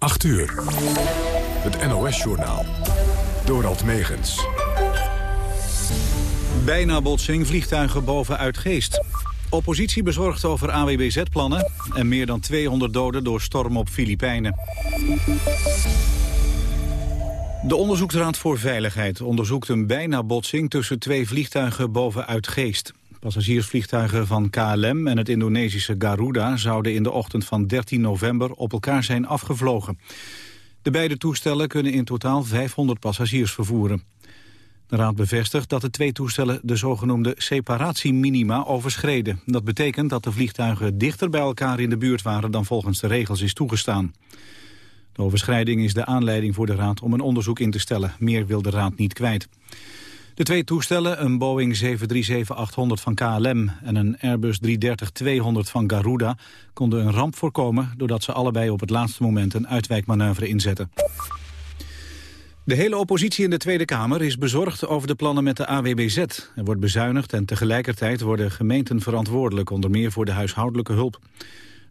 8 uur. Het NOS-journaal. Dorald Megens. Bijna botsing vliegtuigen boven Uitgeest. Oppositie bezorgd over AWBZ-plannen... en meer dan 200 doden door storm op Filipijnen. De Onderzoeksraad voor Veiligheid onderzoekt een bijna botsing... tussen twee vliegtuigen boven Uitgeest. Passagiersvliegtuigen van KLM en het Indonesische Garuda... zouden in de ochtend van 13 november op elkaar zijn afgevlogen. De beide toestellen kunnen in totaal 500 passagiers vervoeren. De Raad bevestigt dat de twee toestellen de zogenoemde separatieminima overschreden. Dat betekent dat de vliegtuigen dichter bij elkaar in de buurt waren dan volgens de regels is toegestaan. De overschrijding is de aanleiding voor de Raad om een onderzoek in te stellen. Meer wil de Raad niet kwijt. De twee toestellen, een Boeing 737-800 van KLM en een Airbus 330-200 van Garuda, konden een ramp voorkomen doordat ze allebei op het laatste moment een uitwijkmanoeuvre inzetten. De hele oppositie in de Tweede Kamer is bezorgd over de plannen met de AWBZ. Er wordt bezuinigd en tegelijkertijd worden gemeenten verantwoordelijk, onder meer voor de huishoudelijke hulp.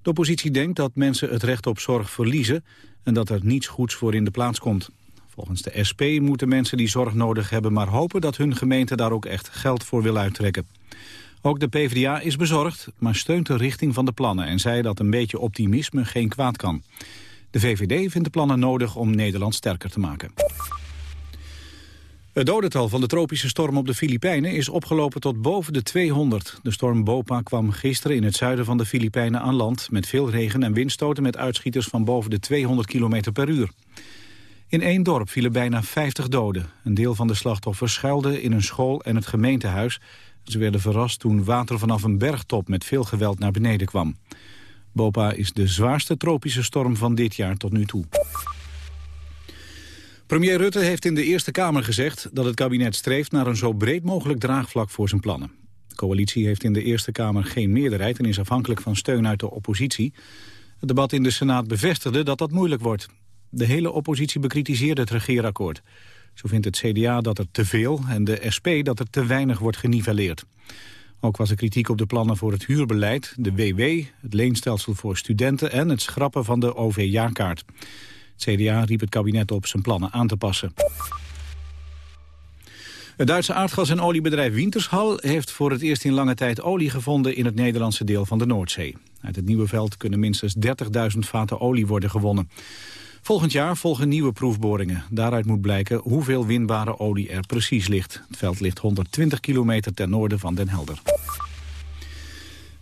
De oppositie denkt dat mensen het recht op zorg verliezen en dat er niets goeds voor in de plaats komt. Volgens de SP moeten mensen die zorg nodig hebben maar hopen dat hun gemeente daar ook echt geld voor wil uittrekken. Ook de PvdA is bezorgd, maar steunt de richting van de plannen en zei dat een beetje optimisme geen kwaad kan. De VVD vindt de plannen nodig om Nederland sterker te maken. Het dodental van de tropische storm op de Filipijnen is opgelopen tot boven de 200. De storm Bopa kwam gisteren in het zuiden van de Filipijnen aan land... met veel regen en windstoten met uitschieters van boven de 200 km per uur. In één dorp vielen bijna 50 doden. Een deel van de slachtoffers schuilde in een school en het gemeentehuis. Ze werden verrast toen water vanaf een bergtop met veel geweld naar beneden kwam. Bopa is de zwaarste tropische storm van dit jaar tot nu toe. Premier Rutte heeft in de Eerste Kamer gezegd dat het kabinet streeft naar een zo breed mogelijk draagvlak voor zijn plannen. De coalitie heeft in de Eerste Kamer geen meerderheid en is afhankelijk van steun uit de oppositie. Het debat in de Senaat bevestigde dat dat moeilijk wordt. De hele oppositie bekritiseerde het regeerakkoord. Zo vindt het CDA dat er te veel en de SP dat er te weinig wordt geniveleerd. Ook was er kritiek op de plannen voor het huurbeleid, de WW, het leenstelsel voor studenten en het schrappen van de OV-jaarkaart. Het CDA riep het kabinet op zijn plannen aan te passen. Het Duitse aardgas- en oliebedrijf Wintershal heeft voor het eerst in lange tijd olie gevonden in het Nederlandse deel van de Noordzee. Uit het nieuwe veld kunnen minstens 30.000 vaten olie worden gewonnen. Volgend jaar volgen nieuwe proefboringen. Daaruit moet blijken hoeveel winbare olie er precies ligt. Het veld ligt 120 kilometer ten noorden van Den Helder.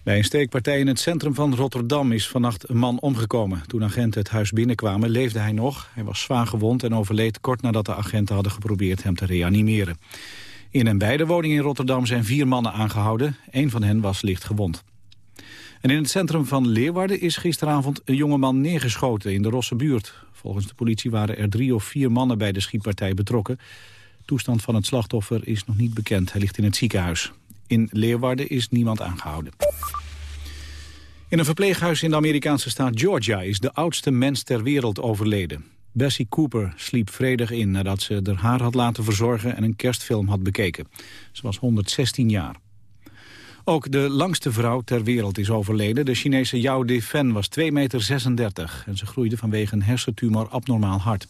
Bij een steekpartij in het centrum van Rotterdam is vannacht een man omgekomen. Toen agenten het huis binnenkwamen leefde hij nog. Hij was zwaar gewond en overleed kort nadat de agenten hadden geprobeerd hem te reanimeren. In en bij de woning in Rotterdam zijn vier mannen aangehouden. Een van hen was licht gewond. En in het centrum van Leeuwarden is gisteravond een jongeman neergeschoten in de Rosse buurt. Volgens de politie waren er drie of vier mannen bij de schietpartij betrokken. Toestand van het slachtoffer is nog niet bekend. Hij ligt in het ziekenhuis. In Leeuwarden is niemand aangehouden. In een verpleeghuis in de Amerikaanse staat Georgia is de oudste mens ter wereld overleden. Bessie Cooper sliep vredig in nadat ze haar haar had laten verzorgen en een kerstfilm had bekeken. Ze was 116 jaar. Ook de langste vrouw ter wereld is overleden. De Chinese Yao Defen was 2,36 meter en ze groeide vanwege een hersentumor abnormaal hard.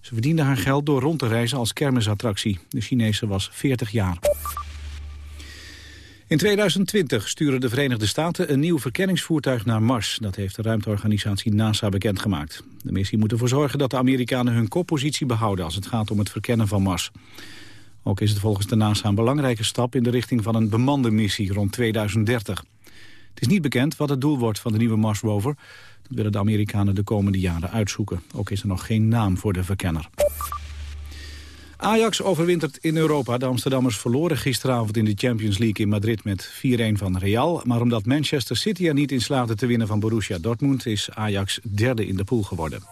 Ze verdiende haar geld door rond te reizen als kermisattractie. De Chinese was 40 jaar. In 2020 sturen de Verenigde Staten een nieuw verkenningsvoertuig naar Mars. Dat heeft de ruimteorganisatie NASA bekendgemaakt. De missie moet ervoor zorgen dat de Amerikanen hun koppositie behouden... als het gaat om het verkennen van Mars. Ook is het volgens de NASA een belangrijke stap in de richting van een bemande missie rond 2030. Het is niet bekend wat het doel wordt van de nieuwe Mars rover. Dat willen de Amerikanen de komende jaren uitzoeken. Ook is er nog geen naam voor de verkenner. Ajax overwintert in Europa. De Amsterdammers verloren gisteravond in de Champions League in Madrid met 4-1 van Real. Maar omdat Manchester City er niet in slaagde te winnen van Borussia Dortmund... is Ajax derde in de pool geworden.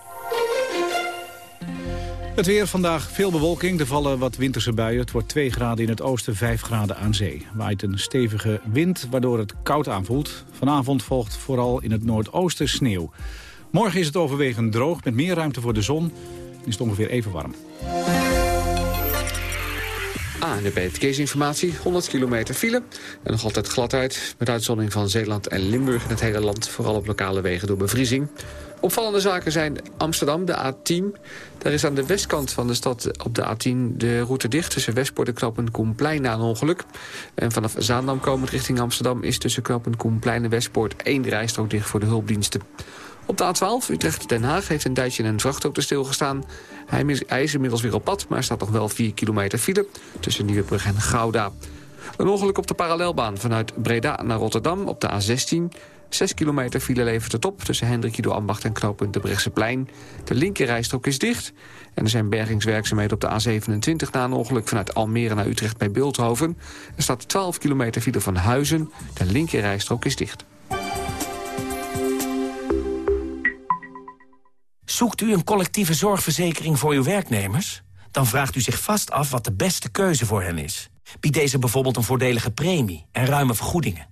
Het weer vandaag veel bewolking. Er vallen wat winterse buien. Het wordt 2 graden in het oosten, 5 graden aan zee. Waait een stevige wind, waardoor het koud aanvoelt. Vanavond volgt vooral in het noordoosten sneeuw. Morgen is het overwegend droog met meer ruimte voor de zon. is het ongeveer even warm. ANB Verkeersinformatie, 100 kilometer file. En nog altijd gladheid, met uitzondering van Zeeland en Limburg in het hele land. Vooral op lokale wegen door bevriezing. Opvallende zaken zijn Amsterdam, de A10. Daar is aan de westkant van de stad op de A10 de route dicht... tussen Westpoort en Knoppen Koenplein na een ongeluk. En vanaf Zaandam komend richting Amsterdam... is tussen Knoppen Koenplein en Westpoort één rijstrook dicht voor de hulpdiensten. Op de A12 Utrecht-Den Haag heeft een tijdje een vrachtauto stilgestaan. Hij is inmiddels weer op pad, maar staat nog wel 4 kilometer file... tussen Nieuwebrug en Gouda. Een ongeluk op de parallelbaan vanuit Breda naar Rotterdam op de A16... 6 kilometer file levert het op tussen Hendrik door Ambacht en knooppunt de Plein. De linkerrijstrook is dicht. En er zijn bergingswerkzaamheden op de A27 na een ongeluk vanuit Almere naar Utrecht bij Beeldhoven. Er staat 12 kilometer file van Huizen. De linkerrijstrook is dicht. Zoekt u een collectieve zorgverzekering voor uw werknemers? Dan vraagt u zich vast af wat de beste keuze voor hen is. Biedt deze bijvoorbeeld een voordelige premie en ruime vergoedingen?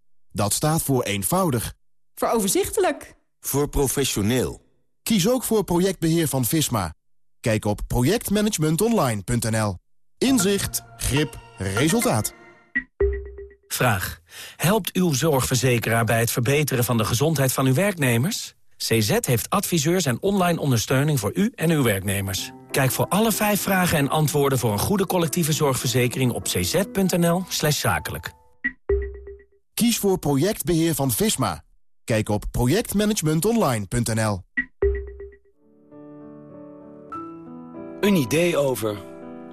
dat staat voor eenvoudig. Voor overzichtelijk. Voor professioneel. Kies ook voor projectbeheer van Visma. Kijk op projectmanagementonline.nl. Inzicht, grip, resultaat. Vraag. Helpt uw zorgverzekeraar bij het verbeteren van de gezondheid van uw werknemers? CZ heeft adviseurs en online ondersteuning voor u en uw werknemers. Kijk voor alle vijf vragen en antwoorden voor een goede collectieve zorgverzekering op cz.nl zakelijk. Kies voor projectbeheer van Visma. Kijk op projectmanagementonline.nl. Een idee over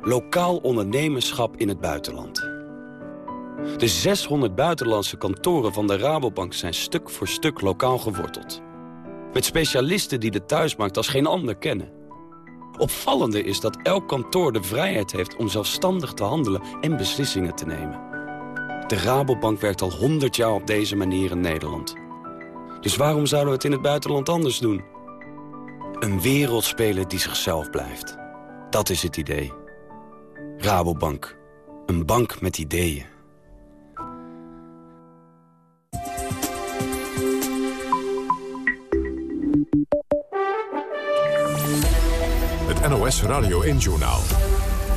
lokaal ondernemerschap in het buitenland. De 600 buitenlandse kantoren van de Rabobank zijn stuk voor stuk lokaal geworteld. Met specialisten die de thuismarkt als geen ander kennen. Opvallende is dat elk kantoor de vrijheid heeft om zelfstandig te handelen en beslissingen te nemen. De Rabobank werkt al 100 jaar op deze manier in Nederland. Dus waarom zouden we het in het buitenland anders doen? Een wereldspeler die zichzelf blijft. Dat is het idee. Rabobank. Een bank met ideeën. Het NOS Radio 1 Journaal.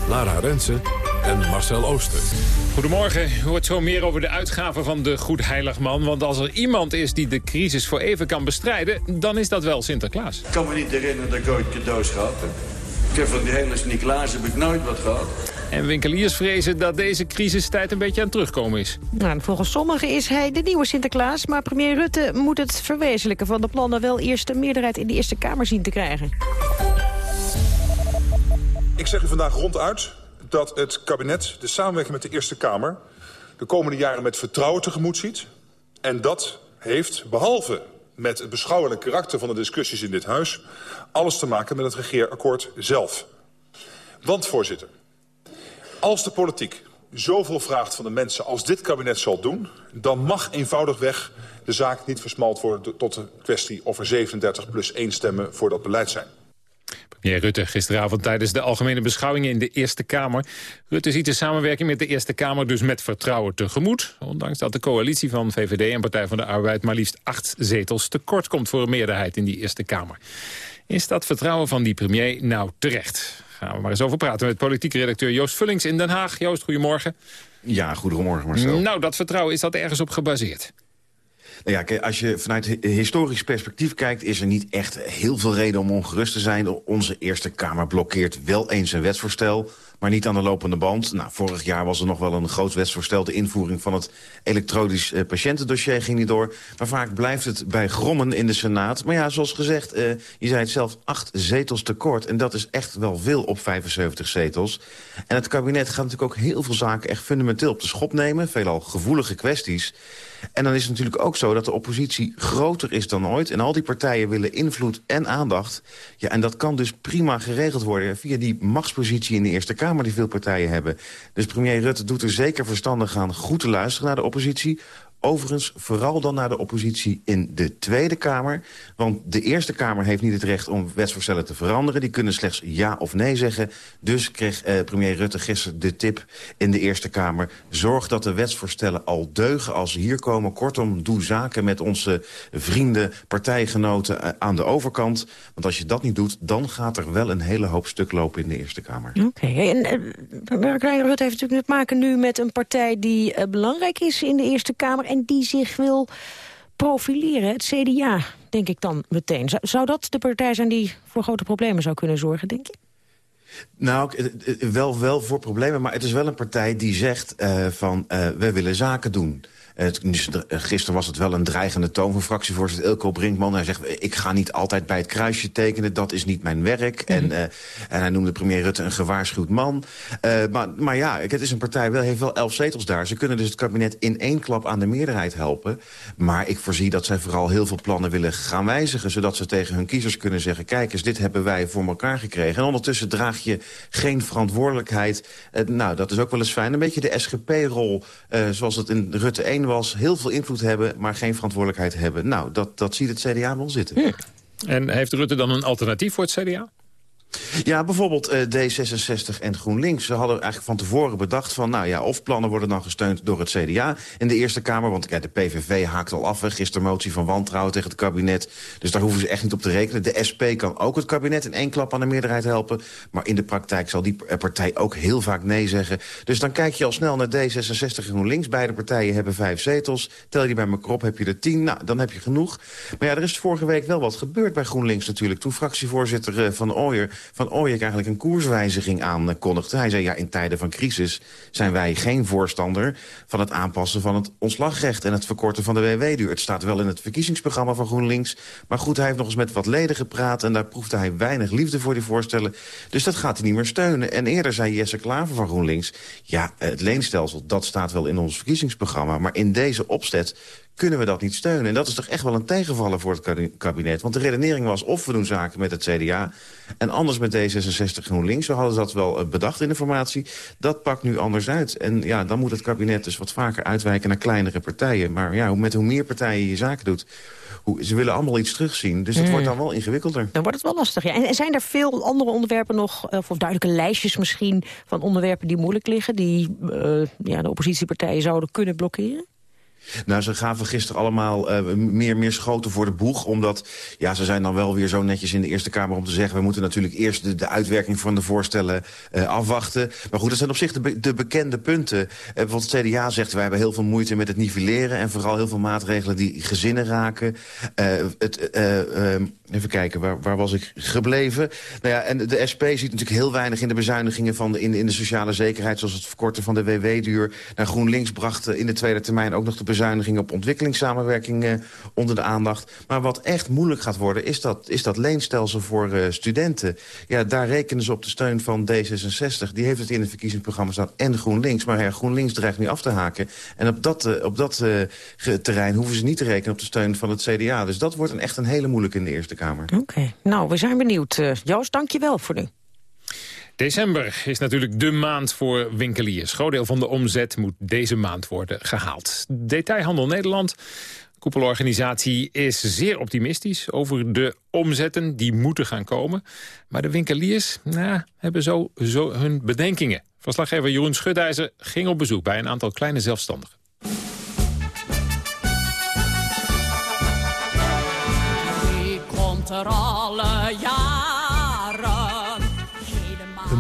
Lara Rensen en Marcel Ooster. Goedemorgen. U hoort zo meer over de uitgaven van de Goed Heiligman. Want als er iemand is die de crisis voor even kan bestrijden... dan is dat wel Sinterklaas. Ik kan me niet herinneren dat ik ooit cadeaus gehad heb. Ik heb van die hele Sint-Niklaas heb ik nooit wat gehad. En winkeliers vrezen dat deze crisistijd een beetje aan het terugkomen is. Nou, volgens sommigen is hij de nieuwe Sinterklaas... maar premier Rutte moet het verwezenlijken van de plannen... wel eerst een meerderheid in de Eerste Kamer zien te krijgen. Ik zeg u vandaag ronduit dat het kabinet de samenwerking met de Eerste Kamer... de komende jaren met vertrouwen tegemoet ziet. En dat heeft, behalve met het beschouwelijke karakter van de discussies in dit huis... alles te maken met het regeerakkoord zelf. Want, voorzitter, als de politiek zoveel vraagt van de mensen als dit kabinet zal doen... dan mag eenvoudigweg de zaak niet versmald worden tot de kwestie of er 37 plus 1 stemmen voor dat beleid zijn. Premier Rutte gisteravond tijdens de algemene beschouwingen in de Eerste Kamer. Rutte ziet de samenwerking met de Eerste Kamer dus met vertrouwen tegemoet. Ondanks dat de coalitie van VVD en Partij van de Arbeid maar liefst acht zetels tekort komt voor een meerderheid in die Eerste Kamer. Is dat vertrouwen van die premier nou terecht? Gaan we maar eens over praten met politieke redacteur Joost Vullings in Den Haag. Joost, goedemorgen. Ja, goedemorgen Marcel. Nou, dat vertrouwen, is dat ergens op gebaseerd? Nou ja, als je vanuit historisch perspectief kijkt... is er niet echt heel veel reden om ongerust te zijn. Onze Eerste Kamer blokkeert wel eens een wetsvoorstel maar niet aan de lopende band. Nou, vorig jaar was er nog wel een groot wetsvoorstel. De invoering van het elektronisch uh, patiëntendossier ging niet door. Maar vaak blijft het bij grommen in de Senaat. Maar ja, zoals gezegd, uh, je zei het zelf, acht zetels tekort. En dat is echt wel veel op 75 zetels. En het kabinet gaat natuurlijk ook heel veel zaken echt fundamenteel op de schop nemen. Veelal gevoelige kwesties. En dan is het natuurlijk ook zo dat de oppositie groter is dan ooit. En al die partijen willen invloed en aandacht. Ja, en dat kan dus prima geregeld worden via die machtspositie in de Eerste Kamer die veel partijen hebben. Dus premier Rutte doet er zeker verstandig aan goed te luisteren naar de oppositie Overigens vooral dan naar de oppositie in de Tweede Kamer. Want de Eerste Kamer heeft niet het recht om wetsvoorstellen te veranderen. Die kunnen slechts ja of nee zeggen. Dus kreeg eh, premier Rutte gisteren de tip in de Eerste Kamer... zorg dat de wetsvoorstellen al deugen als ze hier komen. Kortom, doe zaken met onze vrienden, partijgenoten eh, aan de overkant. Want als je dat niet doet, dan gaat er wel een hele hoop stuk lopen in de Eerste Kamer. Oké, en uh, Rutte heeft natuurlijk te maken nu met een partij die uh, belangrijk is in de Eerste Kamer en die zich wil profileren, het CDA, denk ik dan meteen. Zou, dat de partij zijn die voor grote problemen zou kunnen zorgen, denk je? Nou, wel, wel voor problemen, maar het is wel een partij die zegt uh, van... Uh, we willen zaken doen. Uh, gisteren was het wel een dreigende toon van fractievoorzitter Ilko Brinkman. Hij zegt, ik ga niet altijd bij het kruisje tekenen, dat is niet mijn werk. Mm. En, uh, en hij noemde premier Rutte een gewaarschuwd man. Uh, maar, maar ja, het is een partij, wel, heeft wel elf zetels daar. Ze kunnen dus het kabinet in één klap aan de meerderheid helpen. Maar ik voorzie dat zij vooral heel veel plannen willen gaan wijzigen... zodat ze tegen hun kiezers kunnen zeggen... kijk eens, dit hebben wij voor elkaar gekregen. En ondertussen draag je geen verantwoordelijkheid. nou, dat is ook wel eens fijn. Een beetje de SGP-rol, zoals het in Rutte 1 was heel veel invloed hebben, maar geen verantwoordelijkheid hebben. Nou, dat, dat ziet het CDA wel zitten. En heeft Rutte dan een alternatief voor het CDA? Ja, bijvoorbeeld uh, D66 en GroenLinks. Ze hadden eigenlijk van tevoren bedacht van... nou ja, of plannen worden dan gesteund door het CDA in de Eerste Kamer. Want ja, de PVV haakt al af. Gisteren motie van wantrouwen tegen het kabinet. Dus daar hoeven ze echt niet op te rekenen. De SP kan ook het kabinet in één klap aan de meerderheid helpen. Maar in de praktijk zal die partij ook heel vaak nee zeggen. Dus dan kijk je al snel naar D66 en GroenLinks. Beide partijen hebben vijf zetels. Tel je bij elkaar op, heb je er tien. Nou, dan heb je genoeg. Maar ja, er is vorige week wel wat gebeurd bij GroenLinks natuurlijk. Toen fractievoorzitter uh, Van Ooyer van Ooyek eigenlijk een koerswijziging aankondigde. Hij zei, ja, in tijden van crisis zijn wij geen voorstander... van het aanpassen van het ontslagrecht en het verkorten van de WW-duur. Het staat wel in het verkiezingsprogramma van GroenLinks. Maar goed, hij heeft nog eens met wat leden gepraat... en daar proefde hij weinig liefde voor die voorstellen. Dus dat gaat hij niet meer steunen. En eerder zei Jesse Klaver van GroenLinks... ja, het leenstelsel, dat staat wel in ons verkiezingsprogramma... maar in deze opzet kunnen we dat niet steunen. En dat is toch echt wel een tegenvaller voor het kabinet. Want de redenering was of we doen zaken met het CDA... en anders met D66 GroenLinks. Zo hadden ze dat wel eh, bedacht in de formatie. Dat pakt nu anders uit. En ja, dan moet het kabinet dus wat vaker uitwijken naar kleinere partijen. Maar ja, met hoe meer partijen je zaken doet... Hoe, ze willen allemaal iets terugzien. Dus het wordt dan wel ingewikkelder. Dan wordt het wel lastig, ja. En zijn er veel andere onderwerpen nog... of duidelijke lijstjes misschien van onderwerpen die moeilijk liggen... die uh, ja, de oppositiepartijen zouden kunnen blokkeren? Nou, ze gaven gisteren allemaal uh, meer, meer schoten voor de boeg. Omdat, ja, ze zijn dan wel weer zo netjes in de Eerste Kamer om te zeggen... we moeten natuurlijk eerst de, uitwerking van de voorstellen uh, afwachten. Maar goed, dat zijn op zich de, de bekende punten. Uh, bijvoorbeeld het CDA zegt, wij hebben heel veel moeite met het nivelleren... en vooral heel veel maatregelen die gezinnen raken. het, even kijken, waar, waar was ik gebleven? Nou ja, en de SP ziet natuurlijk heel weinig in de bezuinigingen... Van de, in, de sociale zekerheid, zoals het verkorten van de WW-duur. Nou, GroenLinks bracht in de tweede termijn ook nog de op ontwikkelingssamenwerking uh, onder de aandacht. Maar wat echt moeilijk gaat worden, is dat, is dat leenstelsel voor uh, studenten. Ja, daar rekenen ze op de steun van D66. Die heeft het in het verkiezingsprogramma staan en GroenLinks. Maar ja, GroenLinks dreigt nu af te haken. En op dat, uh, op dat terrein hoeven ze niet te rekenen op de steun van het CDA. Dus dat wordt een, echt een hele moeilijke in de Eerste Kamer. Oké, nou, we zijn benieuwd. Joost, dank je wel voor nu. December is natuurlijk de maand voor winkeliers. Groot deel van de omzet moet deze maand worden gehaald. Detailhandel Nederland, koepelorganisatie, is zeer optimistisch over de omzetten die moeten gaan komen. Maar de winkeliers nou, hebben zo, zo hun bedenkingen. Verslaggever Jeroen Schudijzer ging op bezoek bij een aantal kleine zelfstandigen. Wie komt er alle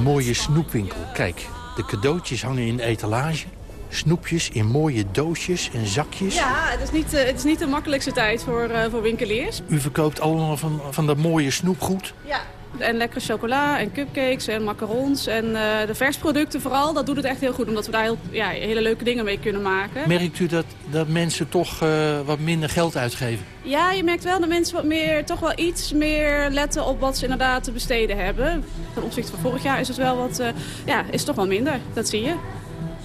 mooie snoepwinkel. Kijk, de cadeautjes hangen in de etalage. Snoepjes in mooie doosjes en zakjes. Ja, het is niet, uh, het is niet de makkelijkste tijd voor, uh, voor winkeliers. U verkoopt allemaal van, van dat mooie snoepgoed? Ja, en lekkere chocola en cupcakes en macarons. En uh, de versproducten vooral, dat doet het echt heel goed. Omdat we daar heel, ja, hele leuke dingen mee kunnen maken. Merkt u dat, dat mensen toch uh, wat minder geld uitgeven? Ja, je merkt wel dat mensen wat meer, toch wel iets meer letten op wat ze inderdaad te besteden hebben. Ten opzichte van vorig jaar is het wel wat, uh, ja, is toch wel minder. Dat zie je.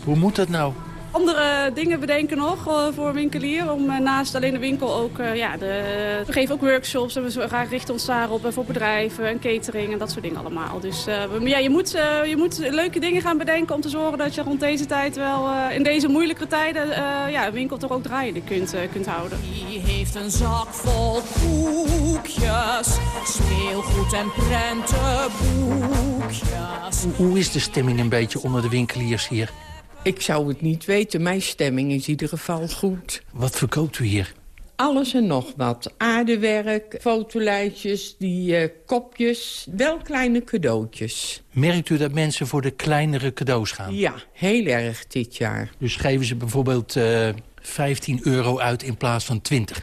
Hoe moet dat nou? Andere dingen bedenken nog uh, voor een winkelier. Om uh, naast alleen de winkel ook, uh, ja, de, we geven ook workshops. En we gaan richten ons daarop voor bedrijven en catering en dat soort dingen allemaal. Dus ja, je, moet, je moet leuke dingen gaan bedenken om te zorgen dat je rond deze tijd wel in deze moeilijke tijden ja, een winkel toch ook draaiende kunt, kunt houden. Wie heeft een zak vol koekjes, speelgoed en prentenboekjes. Hoe is de stemming een beetje onder de winkeliers hier? Ik zou het niet weten. Mijn stemming is in ieder geval goed. Wat verkoopt u hier? Alles en nog wat. Aardewerk, fotolijstjes, die uh, kopjes, wel kleine cadeautjes. Merkt u dat mensen voor de kleinere cadeaus gaan? Ja, heel erg dit jaar. Dus geven ze bijvoorbeeld uh, 15 euro uit in plaats van 20?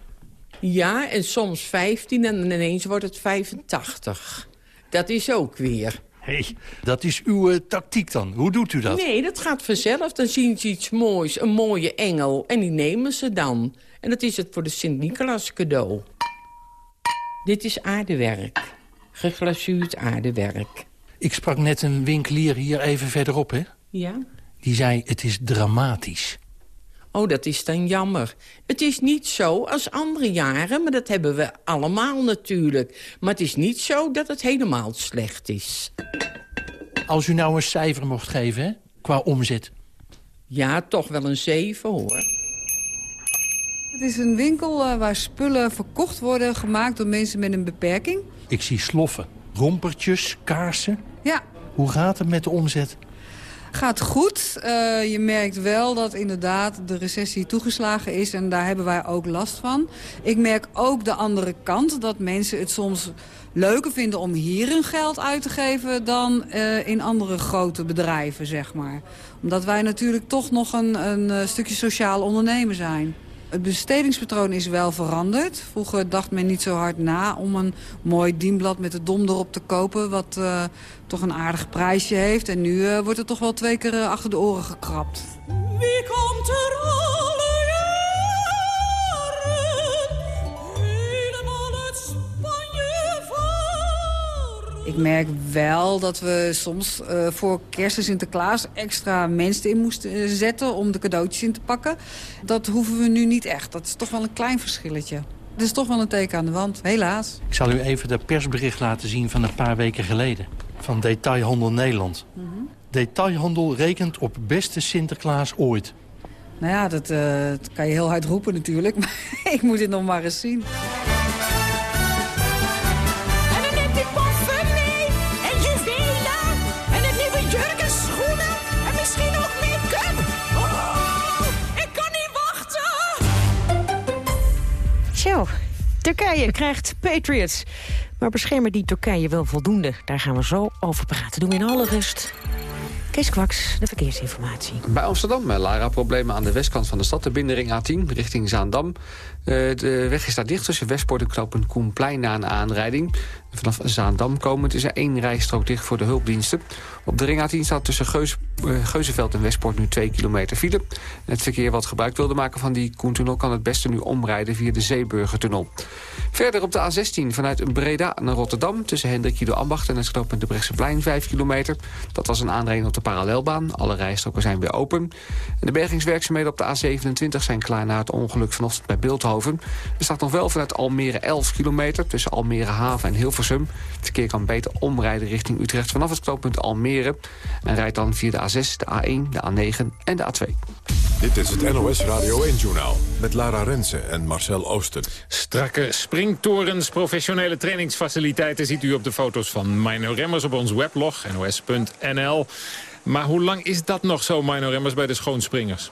Ja, en soms 15 en ineens wordt het 85. Dat is ook weer hey, dat is uw uh, tactiek dan. Hoe doet u dat? Nee, dat gaat vanzelf. Dan zien ze iets moois, een mooie engel. En die nemen ze dan. En dat is het voor de Sint-Nicolaas cadeau. Dit is aardewerk. Geglazuurd aardewerk. Ik sprak net een winkelier hier even verderop, hè? Ja? Die zei, het is dramatisch. Oh, dat is dan jammer. Het is niet zo als andere jaren, maar dat hebben we allemaal natuurlijk. Maar het is niet zo dat het helemaal slecht is. Als u nou een cijfer mocht geven, hè, qua omzet? Ja, toch wel een 7, hoor. Het is een winkel uh, waar spullen verkocht worden, gemaakt door mensen met een beperking. Ik zie sloffen, rompertjes, kaarsen. Ja. Hoe gaat het met de omzet? Gaat goed. Uh, je merkt wel dat inderdaad de recessie toegeslagen is. En daar hebben wij ook last van. Ik merk ook de andere kant. Dat mensen het soms leuker vinden om hier hun geld uit te geven... dan uh, in andere grote bedrijven, zeg maar. Omdat wij natuurlijk toch nog een, een stukje sociaal ondernemen zijn. Het bestedingspatroon is wel veranderd. Vroeger dacht men niet zo hard na om een mooi dienblad met de dom erop te kopen... wat uh, toch een aardig prijsje heeft. En nu uh, wordt er toch wel twee keer uh, achter de oren gekrapt. Wie komt er Ik merk wel dat we soms uh, voor kerst en Sinterklaas extra mensen in moesten zetten om de cadeautjes in te pakken. Dat hoeven we nu niet echt. Dat is toch wel een klein verschilletje. Het is toch wel een teken aan de wand, helaas. Ik zal u even dat persbericht laten zien van een paar weken geleden. Van Detailhandel Nederland. Mm -hmm. Detailhandel rekent op beste Sinterklaas ooit. Nou ja, dat, uh, dat kan je heel hard roepen natuurlijk. Maar ik moet het nog maar eens zien. Turkije krijgt Patriots. Maar beschermen die Turkije wel voldoende? Daar gaan we zo over praten. Doen in alle rust. Kees Kwaks, de verkeersinformatie. Bij Amsterdam, Lara, problemen aan de westkant van de stad. De binnenring A10 richting Zaandam. Uh, de weg is daar dicht tussen Westpoort en Knopen Koenplein na een aanrijding. Vanaf Zaandam komend is er één rijstrook dicht voor de hulpdiensten. Op de ring A10 staat tussen Geus, uh, Geuzenveld en Westpoort nu 2 kilometer file. Het verkeer wat gebruik wilde maken van die Koentunnel... kan het beste nu omrijden via de Zeeburgertunnel. Verder op de A16 vanuit Breda naar Rotterdam... tussen Hendrik de Ambacht en het knooppunt de Brechtseplein 5 kilometer. Dat was een aanrijding op de parallelbaan. Alle rijstroken zijn weer open. En de bergingswerkzaamheden op de A27 zijn klaar na het ongeluk vanochtend bij Beeldhoven. Er staat nog wel vanuit Almere 11 kilometer... tussen Almere Haven en Hilversum. Het verkeer kan beter omrijden richting Utrecht vanaf het knooppunt Almere... en rijdt dan via de A6, de A1, de A9 en de A2. Dit is het NOS Radio 1-journaal met Lara Rensen en Marcel Oosten. Strakke springtorens, professionele trainingsfaciliteiten... ziet u op de foto's van Mino Remmers op ons weblog, nos.nl. Maar hoe lang is dat nog zo, Mino Remmers, bij de schoonspringers?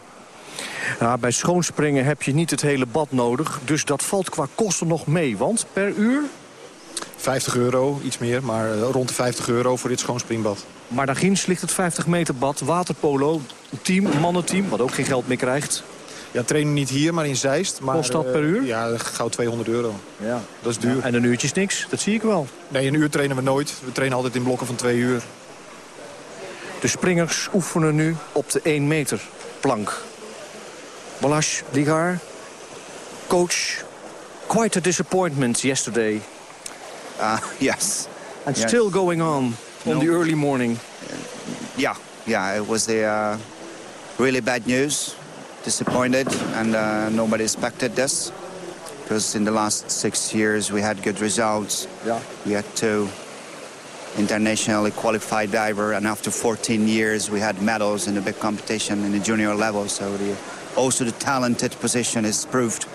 Nou, bij schoonspringen heb je niet het hele bad nodig. Dus dat valt qua kosten nog mee. Want per uur 50 euro, iets meer, maar rond de 50 euro voor dit schoonspringbad. Maar daar ginds ligt het 50 meter bad, waterpolo, team, mannenteam, wat ook geen geld meer krijgt. Ja, trainen niet hier, maar in Zeist. Maar, Kost dat per uur? Uh, ja, gauw 200 euro. Ja. Dat is duur. Ja, en een uurtje is niks, dat zie ik wel. Nee, een uur trainen we nooit. We trainen altijd in blokken van twee uur. De springers oefenen nu op de 1 meter plank. Balash Ligar, coach, quite a disappointment yesterday. Uh, yes. And yes. still going on on No. the early morning. Yeah, yeah, it was the uh, really bad news. disappointed, and uh, nobody expected this. Because in the last six years we had good results. Yeah. We had two internationally qualified diver, and after 14 years we had medals in the big competition in the junior level. So the, also the talented position is proved.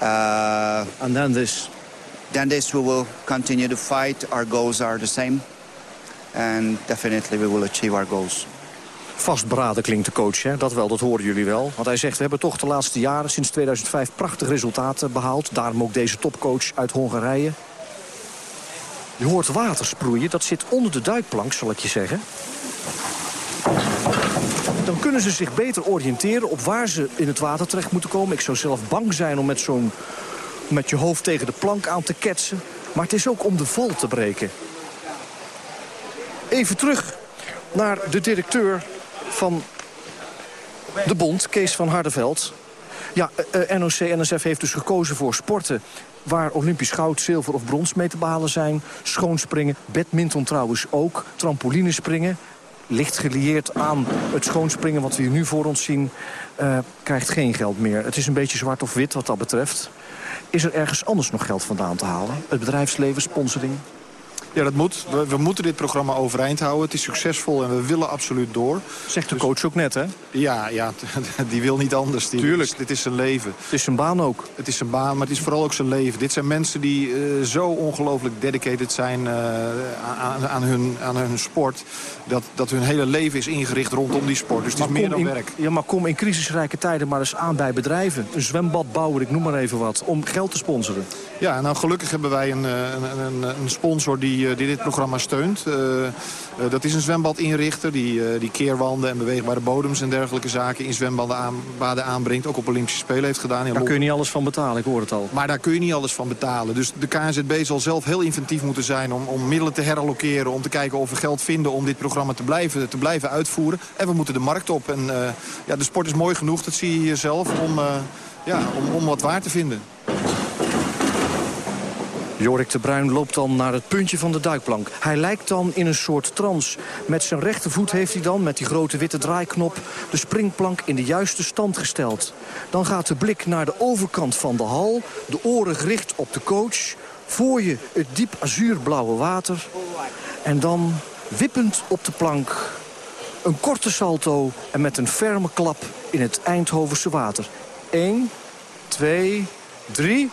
Uh, and then this? Then this we will continue to fight. Our goals are the same. And definitely we will achieve our goals. Vastberaden klinkt de coach, hè? dat wel, dat horen jullie wel. Want hij zegt, we hebben toch de laatste jaren, sinds 2005, prachtige resultaten behaald. Daarom ook deze topcoach uit Hongarije. Je hoort water sproeien, dat zit onder de duikplank, zal ik je zeggen. Dan kunnen ze zich beter oriënteren op waar ze in het water terecht moeten komen. Ik zou zelf bang zijn om met, zo'n met je hoofd tegen de plank aan te ketsen. Maar het is ook om de val te breken. Even terug naar de directeur van de bond, Kees van Hardeveld. Ja, uh, NOC-NSF heeft dus gekozen voor sporten waar Olympisch goud, zilver of brons mee te behalen zijn. Schoonspringen, badminton trouwens ook, trampolinespringen. Licht gelieerd aan het schoonspringen wat we hier nu voor ons zien... Uh, krijgt geen geld meer. Het is een beetje zwart of wit wat dat betreft. Is er ergens anders nog geld vandaan te halen? Het bedrijfsleven, sponsoring? Ja, dat moet. We, we, moeten dit programma overeind houden. Het is succesvol en we willen absoluut door. Zegt de dus, coach ook net, hè? Ja, ja die wil niet anders. Die, Tuurlijk. Dit is zijn leven. Het is zijn baan ook. Het is zijn baan, maar het is vooral ook zijn leven. Dit zijn mensen die uh, zo ongelooflijk dedicated zijn uh, aan, aan, hun, aan hun sport. Dat, dat hun hele leven is ingericht rondom die sport. Dus het maar is meer dan in, werk. Ja, maar kom in crisisrijke tijden maar eens aan bij bedrijven. Een zwembad bouwen, ik noem maar even wat. Om geld te sponsoren. Ja, nou gelukkig hebben wij een, een, een, een sponsor die, die dit programma steunt. Uh, uh, dat is een zwembadinrichter die, die keerwanden en beweegbare bodems en dergelijke zaken in zwembaden aan, aanbrengt. Ook op Olympische Spelen heeft gedaan. Daar kun je niet alles van betalen, ik hoor het al. Maar daar kun je niet alles van betalen. Dus de KNZB zal zelf heel inventief moeten zijn om, om middelen te herallokeren. Om te kijken of we geld vinden om dit programma te blijven, te blijven uitvoeren. En we moeten de markt op. En ja, de sport is mooi genoeg, dat zie je hier zelf, om, ja, om, om wat waar te vinden. Jorik de Bruin loopt dan naar het puntje van de duikplank. Hij lijkt dan in een soort trance. Met zijn rechtervoet heeft hij dan, met die grote witte draaiknop... de springplank in de juiste stand gesteld. Dan gaat de blik naar de overkant van de hal. De oren gericht op de coach. Voor je het diep azuurblauwe water. En dan, wippend op de plank... een korte salto en met een ferme klap in het Eindhovense water. 1, 2, 3...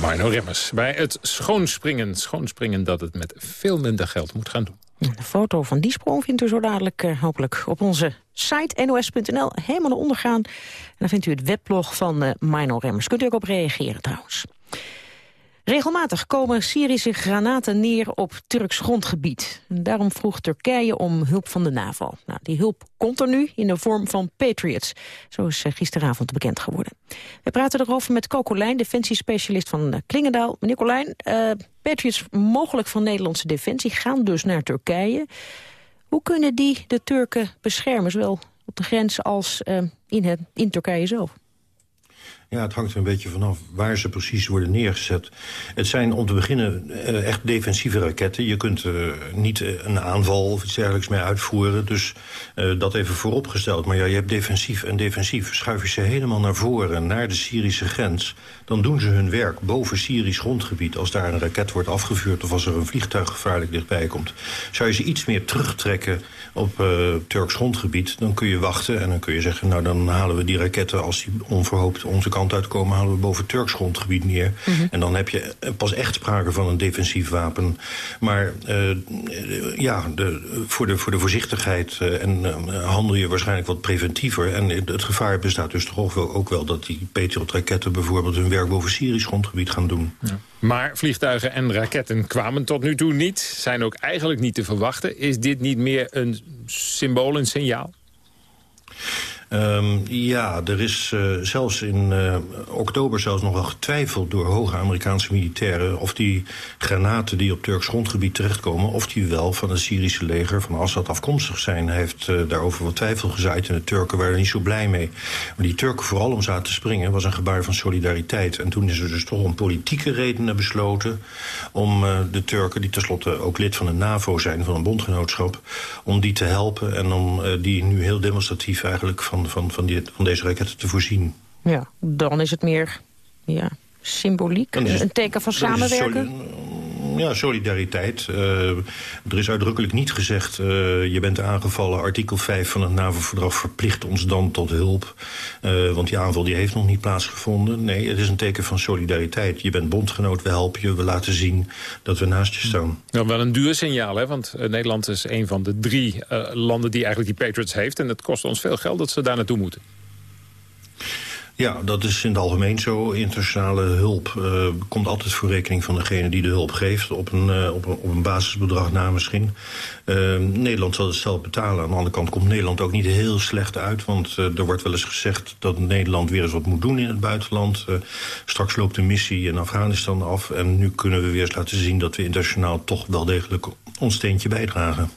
Marno Remmers. Bij het schoonspringen, schoonspringen dat het met veel minder geld moet gaan doen. De foto van die sprong vindt u zo dadelijk uh, hopelijk op onze site nos.nl helemaal naar onder gaan. En dan vindt u het weblog van uh, Mino Remmers. Kunt u ook op reageren trouwens. Regelmatig komen Syrische granaten neer op Turks grondgebied. Daarom vroeg Turkije om hulp van de NAVO. Nou, die hulp komt er nu in de vorm van Patriots. Zo is eh, gisteravond bekend geworden. We praten erover met Coco Lijn, defensiespecialist van eh, Klingendaal. Meneer Colijn, uh, Patriots mogelijk van Nederlandse defensie gaan dus naar Turkije. Hoe kunnen die de Turken beschermen, zowel op de grens als in, het, in Turkije zelf? Ja, het hangt er een beetje vanaf waar ze precies worden neergezet. Het zijn om te beginnen uh, echt defensieve raketten. Je kunt niet uh, een aanval of iets dergelijks mee uitvoeren. Dus dat even vooropgesteld. Maar ja, je hebt defensief en defensief. Schuif je ze helemaal naar voren, naar de Syrische grens... dan doen ze hun werk boven Syrisch grondgebied. Als daar een raket wordt afgevuurd of als er een vliegtuig gevaarlijk dichtbij komt. Zou je ze iets meer terugtrekken op Turks grondgebied... dan kun je wachten en dan kun je zeggen... nou, dan halen we die raketten als die onverhoopt onze kant kant uitkomen... halen we boven Turks grondgebied neer. Mm -hmm. En dan heb je pas echt sprake van een defensief wapen. Maar uh, ja, de, voor, de, voor de voorzichtigheid uh, en uh, handel je waarschijnlijk wat preventiever. En het gevaar bestaat dus toch ook wel, ook wel dat die Patriot-raketten... bijvoorbeeld hun werk boven Syrisch grondgebied gaan doen. Ja. Maar vliegtuigen en raketten kwamen tot nu toe niet. Zijn ook eigenlijk niet te verwachten. Is dit niet meer een symbool, een signaal? Ehm, ja, er is uh, zelfs in uh, oktober zelfs nog wel getwijfeld door hoge Amerikaanse militairen... of die granaten die op Turks grondgebied terechtkomen... of die wel van het Syrische leger van Assad afkomstig zijn. Hij heeft uh, daarover wat twijfel gezaaid en de Turken waren er niet zo blij mee. Maar die Turken vooral om zaten te springen was een gebaar van solidariteit. En toen is er dus toch om politieke redenen besloten... om de Turken, die tenslotte ook lid van de NAVO zijn, van een bondgenootschap... om die te helpen en om die nu heel demonstratief eigenlijk... van van, van, die, van deze raketten te voorzien. Ja, dan is het meer ja, symboliek, een teken van samenwerken? Ja, solidariteit. Uh, er is uitdrukkelijk niet gezegd, uh, je bent aangevallen. Artikel 5 van het NAVO-verdrag verplicht ons dan tot hulp. Uh, want die aanval die heeft nog niet plaatsgevonden. Nee, het is een teken van solidariteit. Je bent bondgenoot, we helpen je, we laten zien dat we naast je staan. Ja, wel een duur signaal, hè? want Nederland is een van de drie landen die eigenlijk die Patriots heeft. En het kost ons veel geld dat ze daar naartoe moeten. Ja, dat is in het algemeen zo. Internationale hulp uh, komt altijd voor rekening van degene die de hulp geeft. Op een, uh, op een, op een basisbedrag na misschien. Uh, Nederland zal het zelf betalen. Aan de andere kant komt Nederland ook niet heel slecht uit. Want er wordt wel eens gezegd dat Nederland weer eens wat moet doen in het buitenland. straks loopt de missie in Afghanistan af. En nu kunnen we weer eens laten zien dat we internationaal toch wel degelijk ons steentje bijdragen.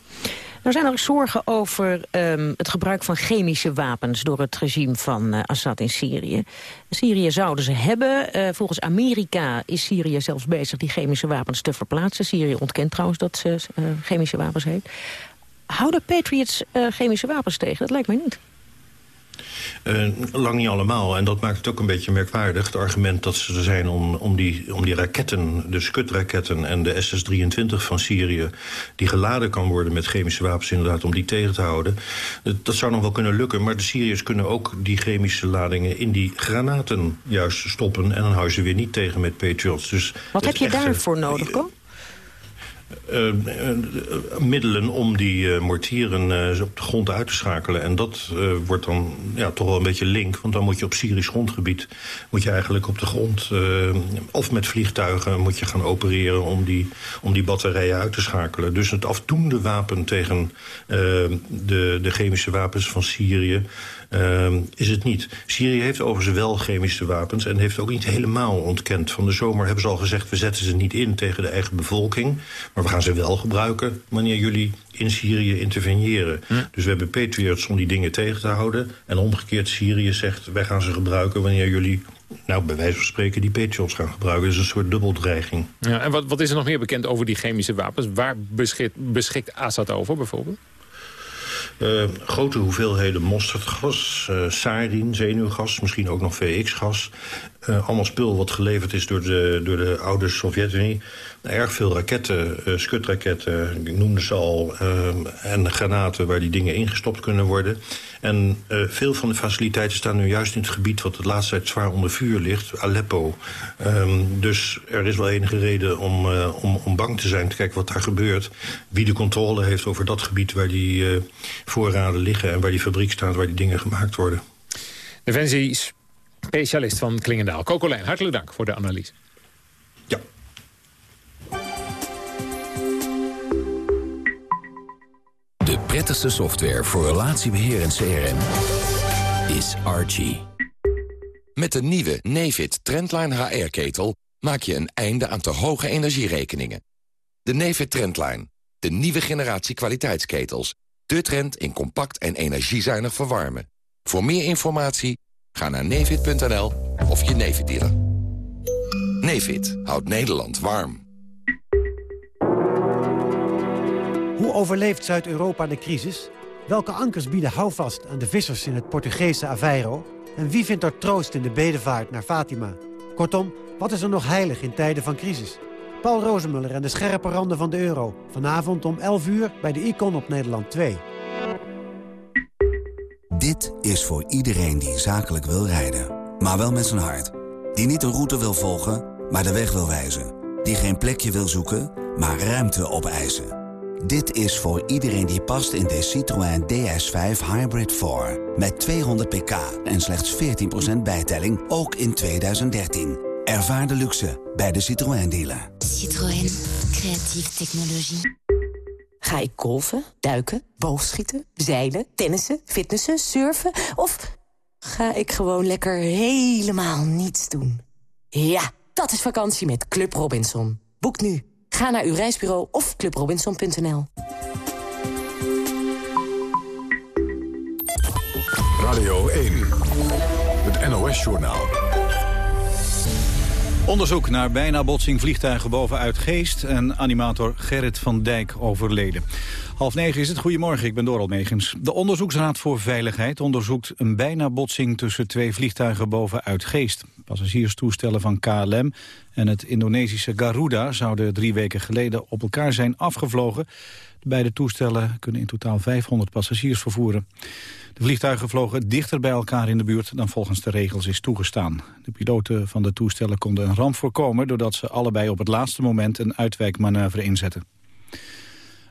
Er zijn er zorgen over um, het gebruik van chemische wapens... door het regime van uh, Assad in Syrië. Syrië zouden ze hebben. Uh, volgens Amerika is Syrië zelfs bezig die chemische wapens te verplaatsen. Syrië ontkent trouwens dat ze uh, chemische wapens heeft. Houden Patriots chemische wapens tegen? Dat lijkt mij niet. Uh, lang niet allemaal. En dat maakt het ook een beetje merkwaardig. Het argument dat ze er zijn om, om, die, om die raketten, de Scud-raketten... en de SS-23 van Syrië, die geladen kan worden met chemische wapens... inderdaad, om die tegen te houden. Dat, zou nog wel kunnen lukken. Maar de Syriërs kunnen ook die chemische ladingen in die granaten juist stoppen... en dan houden ze weer niet tegen met Patriots. Dus Wat heb je daarvoor nodig, Kom? Uh, middelen om die uh, mortieren op de grond uit te schakelen. En dat wordt dan ja, toch wel een beetje link. Want dan moet je op Syrisch grondgebied... moet je eigenlijk op de grond... of met vliegtuigen moet je gaan opereren... om die, om die batterijen uit te schakelen. Dus het afdoende wapen tegen de, de chemische wapens van Syrië... Uh, is het niet. Syrië heeft overigens wel chemische wapens... en heeft ook niet helemaal ontkend. Van de zomer hebben ze al gezegd... we zetten ze niet in tegen de eigen bevolking... maar we gaan ze wel gebruiken wanneer jullie in Syrië interveneren. Hm. Dus we hebben Patriots om die dingen tegen te houden... en omgekeerd Syrië zegt... wij gaan ze gebruiken wanneer jullie nou, bij wijze van spreken die Patriots gaan gebruiken. Dus een soort dubbeldreiging. Ja, en wat, wat is er nog meer bekend over die chemische wapens? Waar beschikt, beschikt Assad over bijvoorbeeld? Uh, grote hoeveelheden mosterdgas, uh, sarin, zenuwgas, misschien ook nog VX-gas. Uh, allemaal spul wat geleverd is door de, door de oude Sovjet-Unie. Erg veel raketten, uh, skutraketten, ik noemde ze al... en granaten waar die dingen ingestopt kunnen worden. En veel van de faciliteiten staan nu juist in het gebied... wat de laatste tijd zwaar onder vuur ligt, Aleppo. Um, dus er is wel enige reden om, om, om bang te zijn, te kijken wat daar gebeurt. Wie de controle heeft over dat gebied waar die voorraden liggen... en waar die fabriek staat, waar die dingen gemaakt worden. Defensie-specialist van Klingendaal. Kokolijn, hartelijk dank voor de analyse. De prettigste software voor relatiebeheer en CRM is Archie. Met de nieuwe Nefit Trendline HR-ketel maak je een einde aan te hoge energierekeningen. De Nefit Trendline, de nieuwe generatie kwaliteitsketels de trend in compact en energiezuinig verwarmen. Voor meer informatie ga naar nevid.nl of je Nevid dealer. Nevid houdt Nederland warm. Hoe overleeft Zuid-Europa de crisis? Welke ankers bieden houvast aan de vissers in het Portugese Aveiro? En wie vindt er troost in de bedevaart naar Fatima? Kortom, wat is er nog heilig in tijden van crisis? Paul Rozemuller en de scherpe randen van de euro. Vanavond om 11 uur bij de Icon op Nederland 2. Dit is voor iedereen die zakelijk wil rijden. Maar wel met zijn hart. Die niet een route wil volgen, maar de weg wil wijzen. Die geen plekje wil zoeken, maar ruimte opeisen. Dit is voor iedereen die past in de Citroën DS5 Hybrid 4. Met 200 pk en slechts 14% bijtelling, ook in 2013. Ervaar de luxe bij de Citroën dealer. Citroën, creatieve technologie. Ga ik golfen, duiken, boogschieten, zeilen, tennissen, fitnessen, surfen? Of ga ik gewoon lekker helemaal niets doen? Ja, dat is vakantie met Club Robinson. Boek nu. Ga naar uw reisbureau of clubrobinson.nl. Radio 1, het NOS-journaal. Onderzoek naar bijna botsing vliegtuigen boven Uitgeest... en animator Gerrit van Dijk overleden. Half negen is het. Goedemorgen, ik ben Doral Megens. De Onderzoeksraad voor Veiligheid onderzoekt een bijna botsing... tussen twee vliegtuigen boven Uitgeest. Passagierstoestellen van KLM en het Indonesische Garuda... zouden drie weken geleden op elkaar zijn afgevlogen. De beide toestellen kunnen in totaal 500 passagiers vervoeren. De vliegtuigen vlogen dichter bij elkaar in de buurt dan volgens de regels is toegestaan. De piloten van de toestellen konden een ramp voorkomen... doordat ze allebei op het laatste moment een uitwijkmanoeuvre inzetten.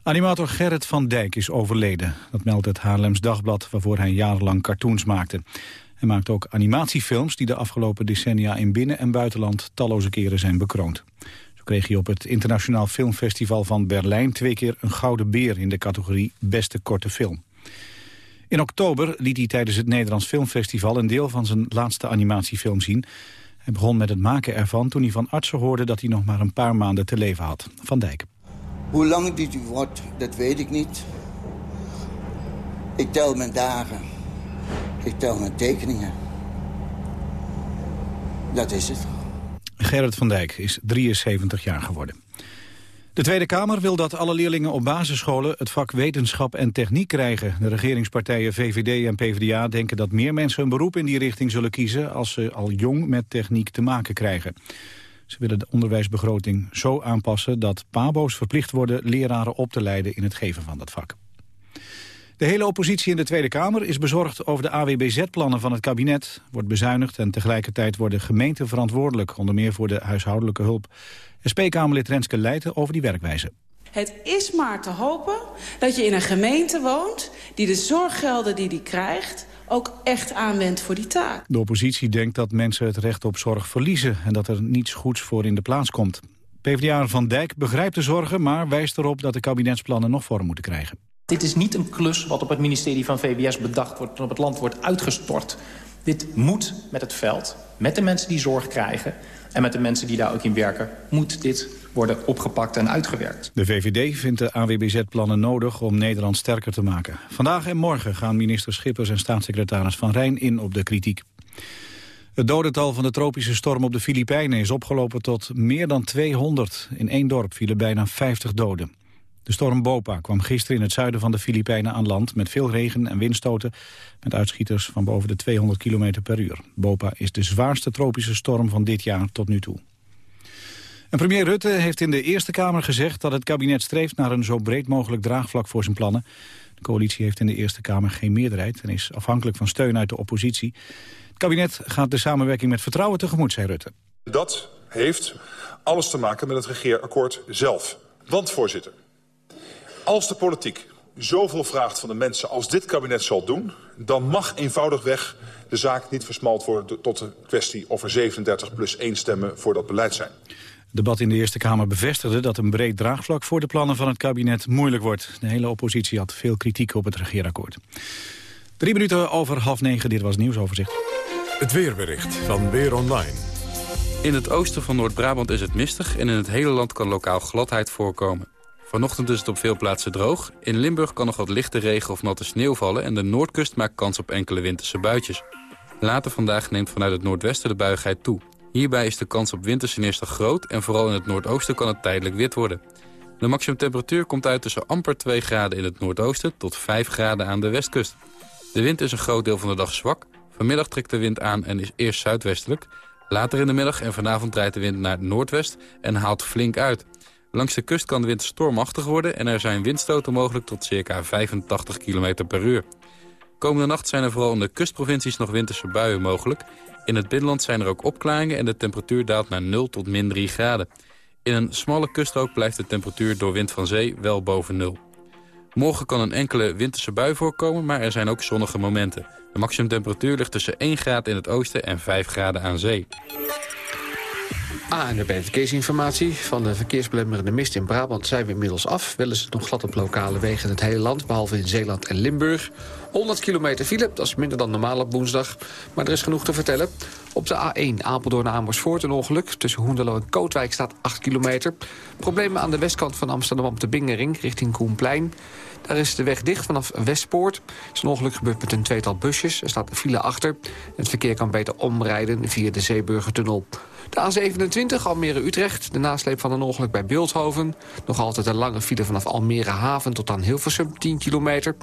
Animator Gerrit van Dijk is overleden. Dat meldt het Haarlems Dagblad waarvoor hij jarenlang cartoons maakte. Hij maakt ook animatiefilms die de afgelopen decennia in binnen- en buitenland talloze keren zijn bekroond. Zo kreeg hij op het Internationaal Filmfestival van Berlijn twee keer een gouden beer in de categorie Beste Korte Film. In oktober liet hij tijdens het Nederlands Filmfestival een deel van zijn laatste animatiefilm zien. Hij begon met het maken ervan toen hij van artsen hoorde dat hij nog maar een paar maanden te leven had. Van Dijk. Hoe lang dit wordt, dat weet ik niet. Ik tel mijn dagen. Ik tel mijn tekeningen. Dat is het. Gerrit van Dijk is 73 jaar geworden. De Tweede Kamer wil dat alle leerlingen op basisscholen het vak wetenschap en techniek krijgen. De regeringspartijen VVD en PvdA denken dat meer mensen een beroep in die richting zullen kiezen als ze al jong met techniek te maken krijgen. Ze willen de onderwijsbegroting zo aanpassen dat pabo's verplicht worden leraren op te leiden in het geven van dat vak. De hele oppositie in de Tweede Kamer is bezorgd over de AWBZ-plannen van het kabinet. Wordt bezuinigd en tegelijkertijd worden gemeenten verantwoordelijk, onder meer voor de huishoudelijke hulp. SP-Kamerlid Renske Leijten over die werkwijze. Het is maar te hopen dat je in een gemeente woont... die de zorggelden die die krijgt ook echt aanwendt voor die taak. De oppositie denkt dat mensen het recht op zorg verliezen... en dat er niets goeds voor in de plaats komt. PvdA Van Dijk begrijpt de zorgen, maar wijst erop... dat de kabinetsplannen nog vorm moeten krijgen. Dit is niet een klus wat op het ministerie van VWS bedacht wordt... en op het land wordt uitgestort. Dit moet met het veld, met de mensen die zorg krijgen... En met de mensen die daar ook in werken moet dit worden opgepakt en uitgewerkt. De VVD vindt de AWBZ-plannen nodig om Nederland sterker te maken. Vandaag en morgen gaan minister Schippers en staatssecretaris Van Rijn in op de kritiek. Het dodental van de tropische storm op de Filipijnen is opgelopen tot meer dan 200. In één dorp vielen bijna 50 doden. De storm Bopa kwam gisteren in het zuiden van de Filipijnen aan land... met veel regen en windstoten, met uitschieters van boven de 200 km per uur. Bopa is de zwaarste tropische storm van dit jaar tot nu toe. En premier Rutte heeft in de Eerste Kamer gezegd... dat het kabinet streeft naar een zo breed mogelijk draagvlak voor zijn plannen. De coalitie heeft in de Eerste Kamer geen meerderheid... en is afhankelijk van steun uit de oppositie. Het kabinet gaat de samenwerking met vertrouwen tegemoet, zei Rutte. Dat heeft alles te maken met het regeerakkoord zelf. Want, voorzitter, als de politiek zoveel vraagt van de mensen als dit kabinet zal doen... dan mag eenvoudigweg de zaak niet versmald worden tot de kwestie... of er 37 plus 1 stemmen voor dat beleid zijn. Het debat in de Eerste Kamer bevestigde dat een breed draagvlak voor de plannen van het kabinet moeilijk wordt. De hele oppositie had veel kritiek op het regeerakkoord. Drie minuten over half negen, dit was het nieuwsoverzicht. Het weerbericht van Weer Online. In het oosten van Noord-Brabant is het mistig en in het hele land kan lokaal gladheid voorkomen. Vanochtend is het op veel plaatsen droog. In Limburg kan nog wat lichte regen of natte sneeuw vallen... en de noordkust maakt kans op enkele winterse buitjes. Later vandaag neemt vanuit het noordwesten de buigheid toe. Hierbij is de kans op winterse neerslag groot... en vooral in het noordoosten kan het tijdelijk wit worden. De maximumtemperatuur komt uit tussen amper 2 graden in het noordoosten... tot 5 graden aan de westkust. De wind is een groot deel van de dag zwak. Vanmiddag trekt de wind aan en is eerst zuidwestelijk. Later in de middag en vanavond draait de wind naar het noordwest... en haalt flink uit... Langs de kust kan de wind stormachtig worden en er zijn windstoten mogelijk tot circa 85 km per uur. Komende nacht zijn er vooral in de kustprovincies nog winterse buien mogelijk. In het binnenland zijn er ook opklaringen en de temperatuur daalt naar 0 tot min 3 graden. In een smalle kustrook blijft de temperatuur door wind van zee wel boven 0. Morgen kan een enkele winterse bui voorkomen, maar er zijn ook zonnige momenten. De maximumtemperatuur ligt tussen 1 graad in het oosten en 5 graden aan zee. ANWB Verkeersinformatie. Van de verkeersbelemmerende mist in Brabant zijn we inmiddels af. Wel is het nog glad op lokale wegen in het hele land, behalve in Zeeland en Limburg. 100 kilometer file, dat is minder dan normaal op woensdag. Maar er is genoeg te vertellen. Op de A1 Apeldoorn naar Amersfoort een ongeluk. Tussen Hoenderloo en Kootwijk staat 8 kilometer. Problemen aan de westkant van Amsterdam op de Bingering richting Koenplein. Daar is de weg dicht vanaf Westpoort. Er is een ongeluk gebeurd met een tweetal busjes. Er staat file achter. Het verkeer kan beter omrijden via de Zeeburgertunnel. De A27 Almere-Utrecht, de nasleep van een ongeluk bij Beeldhoven. Nog altijd een lange file vanaf Almere Haven tot aan Hilversum, 10 kilometer.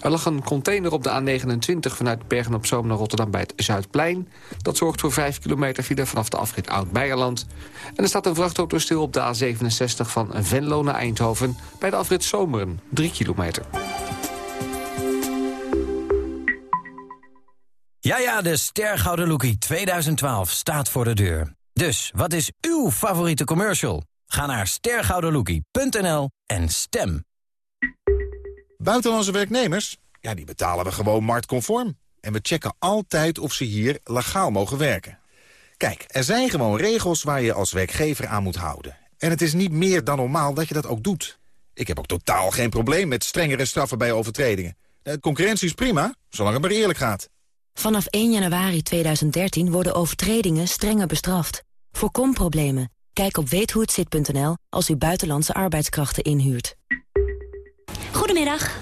Er lag een container op de A29 vanuit Bergen-op-Zoom naar Rotterdam bij het Zuidplein. Dat zorgt voor 5 kilometer file vanaf de afrit Oud-Beijerland. En er staat een vrachtauto stil op de A67 van Venlo naar Eindhoven... bij de afrit Zomeren, 3 kilometer. Ja, ja, de Stergouden Lookie 2012 staat voor de deur. Dus, wat is uw favoriete commercial? Ga naar stergoudenlookie.nl en stem. Buitenlandse werknemers? Ja, die betalen we gewoon marktconform. En we checken altijd of ze hier legaal mogen werken. Kijk, er zijn gewoon regels waar je als werkgever aan moet houden. En het is niet meer dan normaal dat je dat ook doet. Ik heb ook totaal geen probleem met strengere straffen bij overtredingen. De concurrentie is prima, zolang het maar eerlijk gaat. Vanaf 1 januari 2013 worden overtredingen strenger bestraft. Voorkom problemen. Kijk op weethohetzit.nl als u buitenlandse arbeidskrachten inhuurt. Goedemiddag.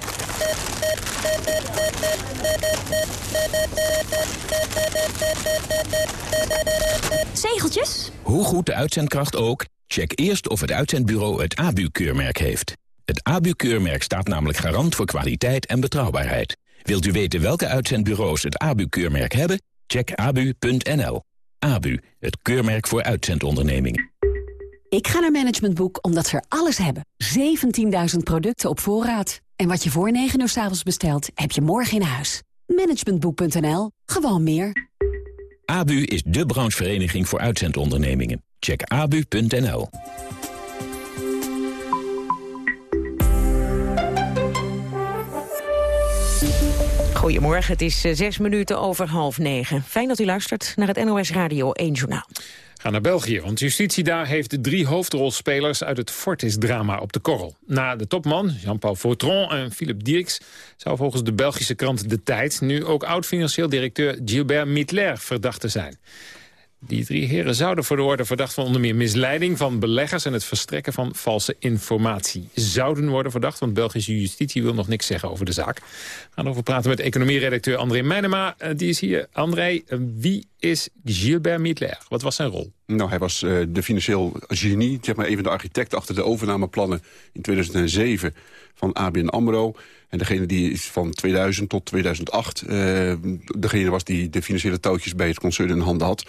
Zegeltjes? Hoe goed de uitzendkracht ook, check eerst of het uitzendbureau het ABU-keurmerk heeft. Het ABU-keurmerk staat namelijk garant voor kwaliteit en betrouwbaarheid. Wilt u weten welke uitzendbureaus het ABU-keurmerk hebben? Check abu.nl. ABU, het keurmerk voor uitzendondernemingen. Ik ga naar Management Boek omdat ze er alles hebben. 17.000 producten op voorraad. En wat je voor 9 uur s avonds bestelt, heb je morgen in huis. Managementboek.nl. Gewoon meer. ABU is de branchevereniging voor uitzendondernemingen. Check abu.nl. Goedemorgen, het is eh, zes minuten over half negen. Fijn dat u luistert naar het NOS Radio 1 Journaal. Ga naar België, want justitie daar heeft de drie hoofdrolspelers uit het Fortis-drama op de korrel. Na de topman, Jean-Paul Vautron en Philip Dierks, zou volgens de Belgische krant De Tijd nu ook oud-financieel directeur Gilbert Mitler verdacht zijn. Die drie heren zouden voor de orde verdacht van onder meer misleiding van beleggers en het verstrekken van valse informatie. Zouden worden verdacht, want Belgische justitie wil nog niks zeggen over de zaak. We gaan over praten met economieredacteur André Meijnema. Eh, die is hier. André, eh, wie is Gilbert Mietler? Wat was zijn rol? Nou, hij was uh, de financieel genie, zeg maar even de architect achter de overnameplannen in 2007 van ABN AMRO. En degene die is van 2000 tot 2008, uh, degene was die de financiële touwtjes bij het concern in handen had.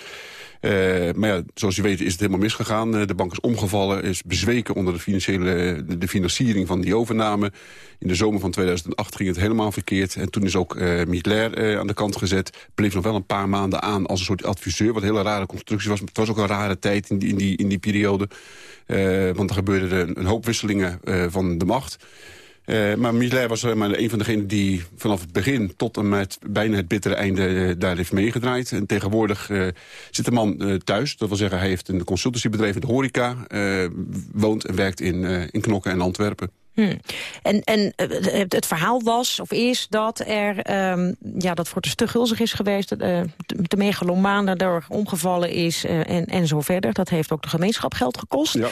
Uh, maar ja, zoals u weet is het helemaal misgegaan. Uh, de bank is omgevallen, is bezweken onder de, financiële, de, financiering van die overname. In de zomer van 2008 ging het helemaal verkeerd. En toen is ook uh, Mietler aan de kant gezet. Bleef nog wel een paar maanden aan als een soort adviseur. Wat een hele rare constructie was. Het was ook een rare tijd in die, in die, in die periode. want er gebeurden een, een hoop wisselingen van de macht. Uh, maar Michel was uh, maar een van degenen die vanaf het begin tot en met bijna het bittere einde uh, daar heeft meegedraaid. En tegenwoordig zit de man thuis. Dat wil zeggen, hij heeft een consultancybedrijf in de horeca. woont en werkt in, in Knokken en Antwerpen. Hmm. En, en het verhaal was, of is, dat er, um, ja, dat voor te gulzig is geweest, de, de megalomaan daardoor omgevallen is en, en zo verder. Dat heeft ook de gemeenschap geld gekost. Ja.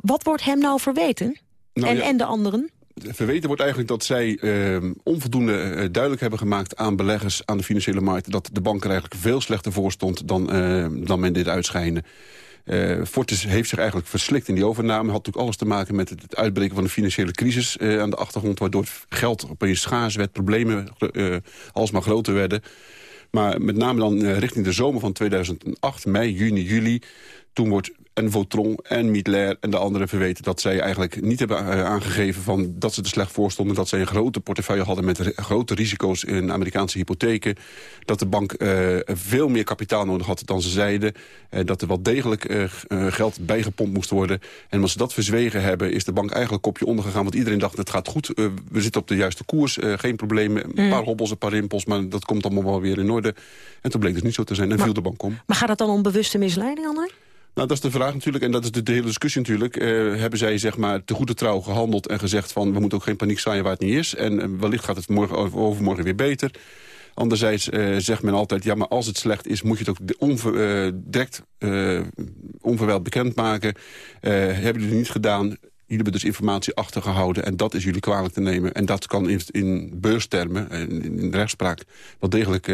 Wat wordt hem nou verweten? Nou, en, ja. en de anderen? Verweten wordt eigenlijk dat zij uh, onvoldoende uh, duidelijk hebben gemaakt aan beleggers aan de financiële markt dat de bank er eigenlijk veel slechter voor stond dan, uh, dan men dit uitschijnen. Uh, Fortis heeft zich eigenlijk verslikt in die overname. Had natuurlijk alles te maken met het uitbreken van de financiële crisis uh, aan de achtergrond... waardoor geld opeens schaars werd, problemen alsmaar groter werden. Maar met name dan richting de zomer van 2008, mei, juni, juli... toen wordt en Vautron en Mietler en de anderen verweten... dat zij eigenlijk niet hebben eh, aangegeven van dat ze er slecht voor stonden... dat zij een grote portefeuille hadden met grote risico's in Amerikaanse hypotheken... dat de bank uh, veel meer kapitaal nodig had dan ze zeiden... Uh, dat er wel degelijk uh, geld bijgepompt moest worden. En omdat ze dat verzwegen hebben, is de bank eigenlijk kopje ondergegaan... want iedereen dacht, het gaat goed, we zitten op de juiste koers... geen problemen, een mm. paar hobbels, een paar rimpels... maar dat komt allemaal wel weer in orde. En toen bleek het niet zo te zijn en viel de bank om. Maar gaat het dan om bewuste misleiding, André? Nou, dat is de vraag natuurlijk. En dat is de, hele discussie natuurlijk. Eh, hebben zij zeg maar te goede trouw gehandeld en gezegd van... we moeten ook geen paniek zaaien waar het niet is. En eh, wellicht gaat het morgen overmorgen weer beter. Anderzijds uh, zegt men altijd, ja, maar als het slecht is... moet je het ook onver, uh, direct onverwijld bekendmaken. hebben jullie niet gedaan, jullie hebben dus informatie achtergehouden... en dat is jullie kwalijk te nemen. En dat kan in, in beurstermen, in, in rechtspraak... wel degelijk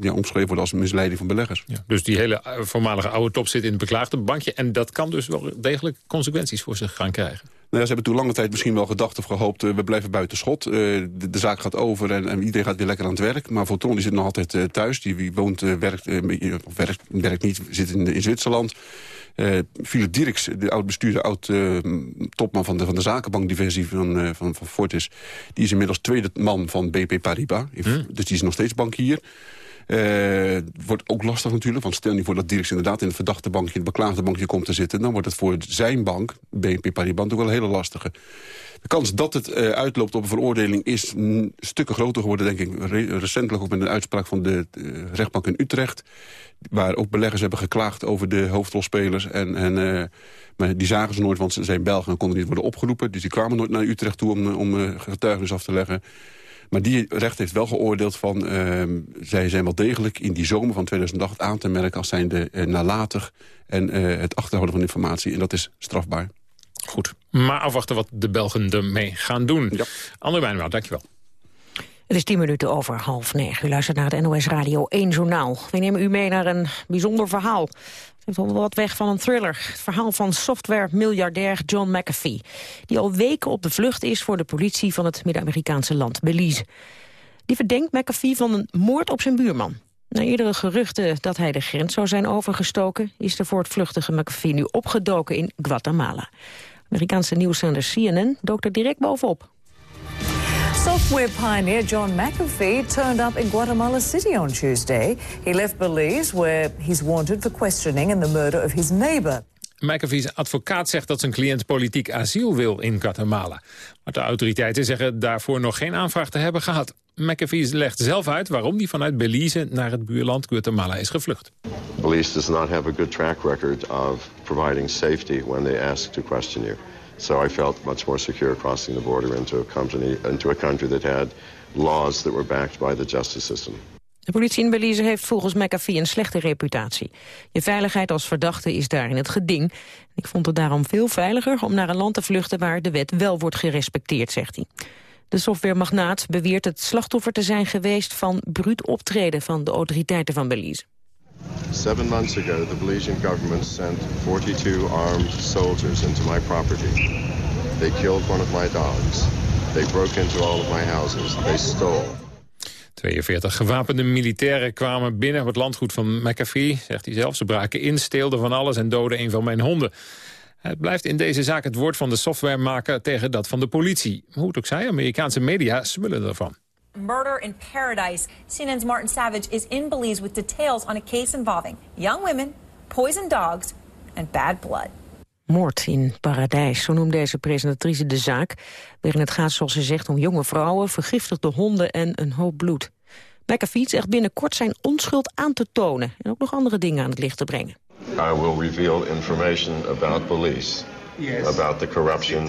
ja, omschreven worden als een misleiding van beleggers. Ja, dus die hele voormalige oude top zit in het beklaagde bankje... en dat kan dus wel degelijk consequenties voor zich gaan krijgen. Nou ja, ze hebben toen lange tijd misschien wel gedacht of gehoopt... Uh, we blijven buiten schot, uh, de, de, zaak gaat over en, en, iedereen gaat weer lekker aan het werk. Maar Forton die zit nog altijd uh, thuis, die woont, werkt, of werkt, werkt niet, zit in, in Zwitserland. Philip Dirks, de oud-bestuurder, oud-topman van de, van de zakenbankdivisie van, van, van Fortis... die is inmiddels tweede man van BP Paribas, hm. dus die is nog steeds bankier. Uh, wordt ook lastig natuurlijk, want stel nu voor dat Dirks inderdaad in het verdachte bankje, het beklaagde bankje komt te zitten, dan wordt het voor zijn bank, BNP Paribas, ook wel een hele lastige. De kans dat het uh, uitloopt op een veroordeling is stukken groter geworden, denk ik, recentelijk ook met een uitspraak van de uh, rechtbank in Utrecht, waar ook beleggers hebben geklaagd over de hoofdrolspelers en, en maar die zagen ze nooit, want ze zijn Belgen en konden niet worden opgeroepen. Dus die kwamen nooit naar Utrecht toe om, om getuigenis af te leggen. Maar die recht heeft wel geoordeeld van... Uh, zij zijn wel degelijk in die zomer van 2008 aan te merken... als zijnde uh, nalatig en uh, het achterhouden van informatie. En dat is strafbaar. Goed, maar afwachten wat de Belgen ermee gaan doen. Ja. André Wijnwaard, dankjewel. Het is tien minuten over half negen. U luistert naar het NOS Radio 1 Journaal. We nemen u mee naar een bijzonder verhaal. Het heeft wel wat weg van een thriller. Het verhaal van software-miljardair John McAfee... die al weken op de vlucht is voor de politie van het Midden-Amerikaanse land Belize. Die verdenkt McAfee van een moord op zijn buurman. Na eerdere geruchten dat hij de grens zou zijn overgestoken... is de voortvluchtige McAfee nu opgedoken in Guatemala. Amerikaanse nieuwszender CNN dook er direct bovenop. Software pioneer John McAfee turned up in Guatemala City on Tuesday. He left Belize, where he's wanted for questioning in the murder of his neighbor. McAfee's advocaat zegt dat zijn cliënt politiek asiel wil in Guatemala. Maar de autoriteiten zeggen daarvoor nog geen aanvraag te hebben gehad. McAfee legt zelf uit waarom hij vanuit Belize naar het buurland Guatemala is gevlucht. Belize does not have a good track record of providing safety when they ask to question you. So I felt much more secure crossing the border into into a country that had laws that were backed by the justice system. De politie in Belize heeft volgens McAfee een slechte reputatie. Je veiligheid als verdachte is daar in het geding. Ik vond het daarom veel veiliger om naar een land te vluchten waar de wet wel wordt gerespecteerd, zegt hij. De softwaremagnaat beweert het slachtoffer te zijn geweest van bruut optreden van de autoriteiten van Belize. Seven months ago, the Belizean government sent 42 armed soldiers into my property. They killed one of my dogs. They broke into all of my houses. They stole. 42 gewapende militairen kwamen binnen op het landgoed van McAfee, zegt hij zelf. Ze braken in, steelden van alles en doden een van mijn honden. Het blijft in deze zaak het woord van de softwaremaker tegen dat van de politie. Hoe het ook zij, Amerikaanse media smullen ervan. Murder in Paradise. CNN's Martin Savage is in Belize with details on a case involving young women, poisoned dogs and bad blood. Moord in Paradijs, zo noemt deze presentatrice de zaak... waarin het gaat, zoals ze zegt, om jonge vrouwen, vergiftigde honden en een hoop bloed. McAfee zegt binnenkort zijn onschuld aan te tonen... en ook nog andere dingen aan het licht te brengen. I will reveal information about police, yes. about the corruption,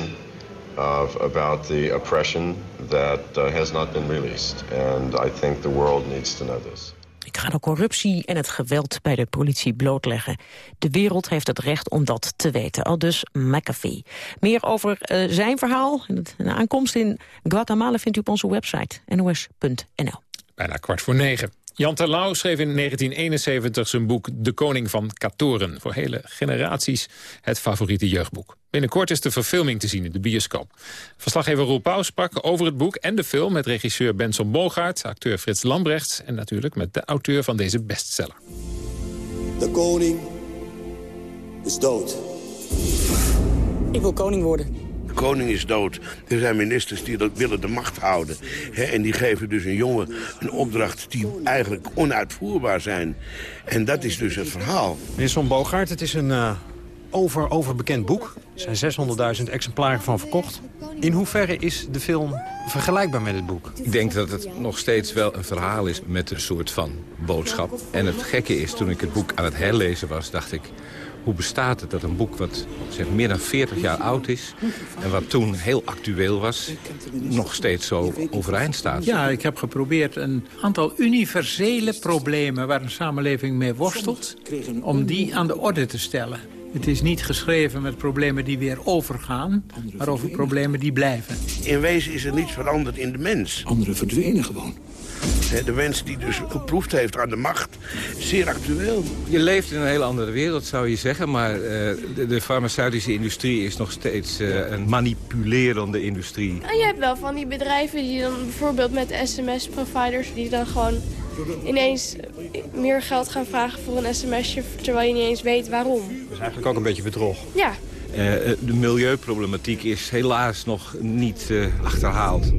of about the oppression that uh, has not been released. And I think the world needs to know this. Ik ga de corruptie en het geweld bij de politie blootleggen. De wereld heeft het recht om dat te weten. Al dus McAfee. Meer over uh, zijn verhaal en de aankomst in Guatemala vindt u op onze website nos.nl. Bijna kwart voor negen. Jan Terlouw schreef in 1971 zijn boek De Koning van Katoren. Voor hele generaties het favoriete jeugdboek. Binnenkort is de verfilming te zien in de bioscoop. Verslaggever Roel Pauw sprak over het boek en de film... met regisseur Benson Bogaert, acteur Frits Lambrechts... en natuurlijk met de auteur van deze bestseller. De koning is dood. Ik wil koning worden. De koning is dood. Er zijn ministers die dat willen de macht houden. Hè, en die geven dus een jongen een opdracht die eigenlijk onuitvoerbaar zijn. En dat is dus het verhaal. Meneer Son Bogaert, het is een uh, over, overbekend boek. Er zijn 600.000 exemplaren van verkocht. In hoeverre is de film vergelijkbaar met het boek? Ik denk dat het nog steeds wel een verhaal is met een soort van boodschap. En het gekke is, toen ik het boek aan het herlezen was, dacht ik... hoe bestaat het dat een boek wat zeg, meer dan 40 jaar oud is... en wat toen heel actueel was, nog steeds zo overeind staat? Ja, ik heb geprobeerd een aantal universele problemen... waar een samenleving mee worstelt, om die aan de orde te stellen. Het is niet geschreven met problemen die weer overgaan... maar over problemen die blijven. In wezen is er niets veranderd in de mens. Anderen verdwenen gewoon. De mens die dus geproefd heeft aan de macht. Zeer actueel. Je leeft in een hele andere wereld, zou je zeggen. Maar eh, de, de farmaceutische industrie is nog steeds eh, een manipulerende industrie. En je hebt wel van die bedrijven die dan bijvoorbeeld met sms-providers... die dan gewoon ineens meer geld gaan vragen voor een sms'je... terwijl je niet eens weet waarom. Dat is eigenlijk ook een beetje bedrog. Ja, Eh, eh, de milieuproblematiek is helaas nog niet eh, achterhaald.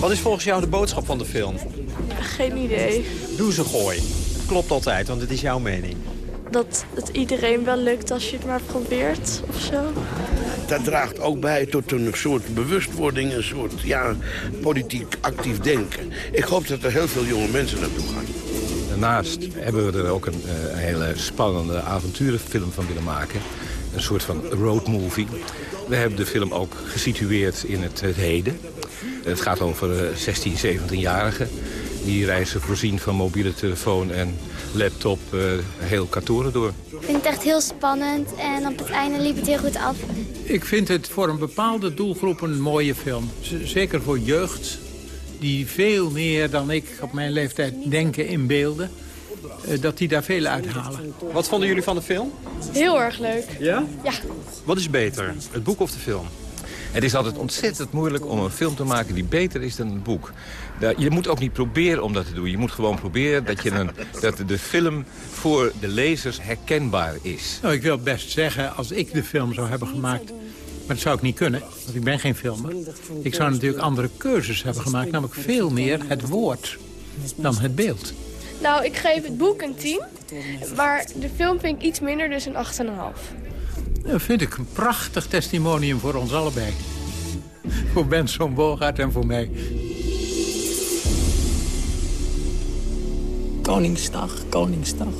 Wat is volgens jou de boodschap van de film? geen idee. Doe ze gooi. Het klopt altijd, want het is jouw mening. Dat het iedereen wel lukt als je het maar probeert of zo. Dat draagt ook bij tot een soort bewustwording, een soort ja, politiek actief denken. Ik hoop dat er heel veel jonge mensen naartoe gaan. Daarnaast hebben we er ook een, eh, een hele spannende avonturenfilm van willen maken. Een soort van roadmovie. We hebben de film ook gesitueerd in het, het heden. Het gaat over eh, 16, 17-jarigen. Die reizen voorzien van mobiele telefoon en laptop eh, heel kantoren door. Ik vind het echt heel spannend en op het einde liep het heel goed af. Ik vind het voor een bepaalde doelgroep een mooie film. Z- Zeker voor jeugd, die veel meer dan ik op mijn leeftijd denken in beelden. eh, Dat die daar veel uithalen. Wat vonden jullie van de film? Heel erg leuk. Ja? Ja. Wat is beter, het boek of de film? Het is altijd ontzettend moeilijk om een film te maken die beter is dan een boek. Je moet ook niet proberen om dat te doen. Je moet gewoon proberen dat, je een, dat de film voor de lezers herkenbaar is. Nou, ik wil best zeggen, als ik de film zou hebben gemaakt... maar dat zou ik niet kunnen, want ik ben geen filmer. Ik zou natuurlijk andere keuzes hebben gemaakt. Namelijk veel meer het woord dan het beeld. Nou, ik geef het boek een 10. Maar de film vind ik iets minder, dus een 8,5. Dat vind ik een prachtig testimonium voor ons allebei. Voor Benson Bogaert en voor mij. Koningsdag, Koningsdag.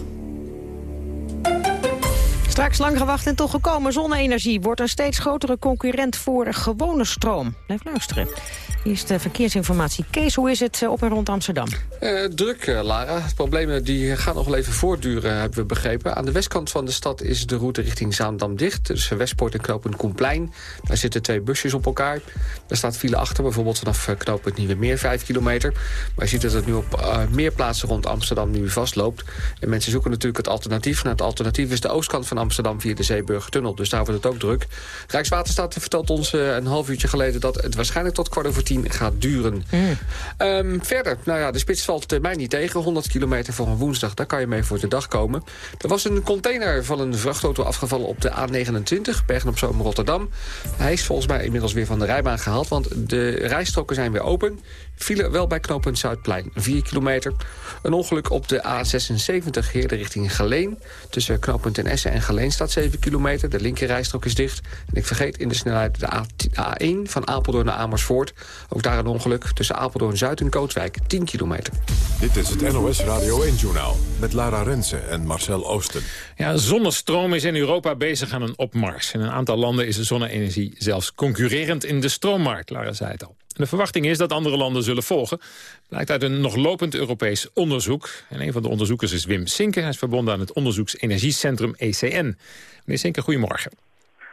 Straks lang gewacht en toch gekomen. Zonne-energie wordt een steeds grotere concurrent voor gewone stroom. Blijf luisteren. Eerst de verkeersinformatie. Kees, hoe is het eh, op en rond Amsterdam? Eh, druk, eh, Lara. Het probleem die gaan nog wel even voortduren, hebben we begrepen. Aan de westkant van de stad is de route richting Zaandam dicht. Tussen Westpoort en knooppunt Koenplein. Daar zitten twee busjes op elkaar. Daar staat file achter, bijvoorbeeld vanaf knooppunt Nieuwe Meer, 5 kilometer. Maar je ziet dat het nu op meer plaatsen rond Amsterdam nu vastloopt. En mensen zoeken natuurlijk het alternatief. Nou, het alternatief is de oostkant van Amsterdam via de Zeeburgertunnel. Dus daar wordt het ook druk. Rijkswaterstaat vertelt ons een half uurtje geleden... dat het waarschijnlijk tot kwart over gaat duren. Ehm, verder, nou ja, de spits valt eh, mij niet tegen. 100 kilometer voor een woensdag, daar kan je mee voor de dag komen. Er was een container van een vrachtauto afgevallen op de A29, Bergen op Zoom Rotterdam. Hij is volgens mij inmiddels weer van de rijbaan gehaald, want de rijstroken zijn weer open. Vielen wel bij knooppunt Zuidplein, 4 kilometer. Een ongeluk op de A76 Heerde richting Geleen. Tussen knooppunt Ten Essen en Geleen staat 7 kilometer. De linkerrijstrook is dicht. En ik vergeet in de snelheid de A1 van Apeldoorn naar Amersfoort. Ook daar een ongeluk tussen Apeldoorn-Zuid en Kootwijk, 10 kilometer. Dit is het NOS Radio 1-journaal met Lara Rensen en Marcel Oosten. Ja, zonnestroom is in Europa bezig aan een opmars. In een aantal landen is de zonne-energie zelfs concurrerend in de stroommarkt. Lara zei het al. En de verwachting is dat andere landen zullen volgen. Blijkt uit een nog lopend Europees onderzoek. En een van de onderzoekers is Wim Sinke. Hij is verbonden aan het onderzoeksenergiecentrum ECN. Meneer Sinke, goedemorgen.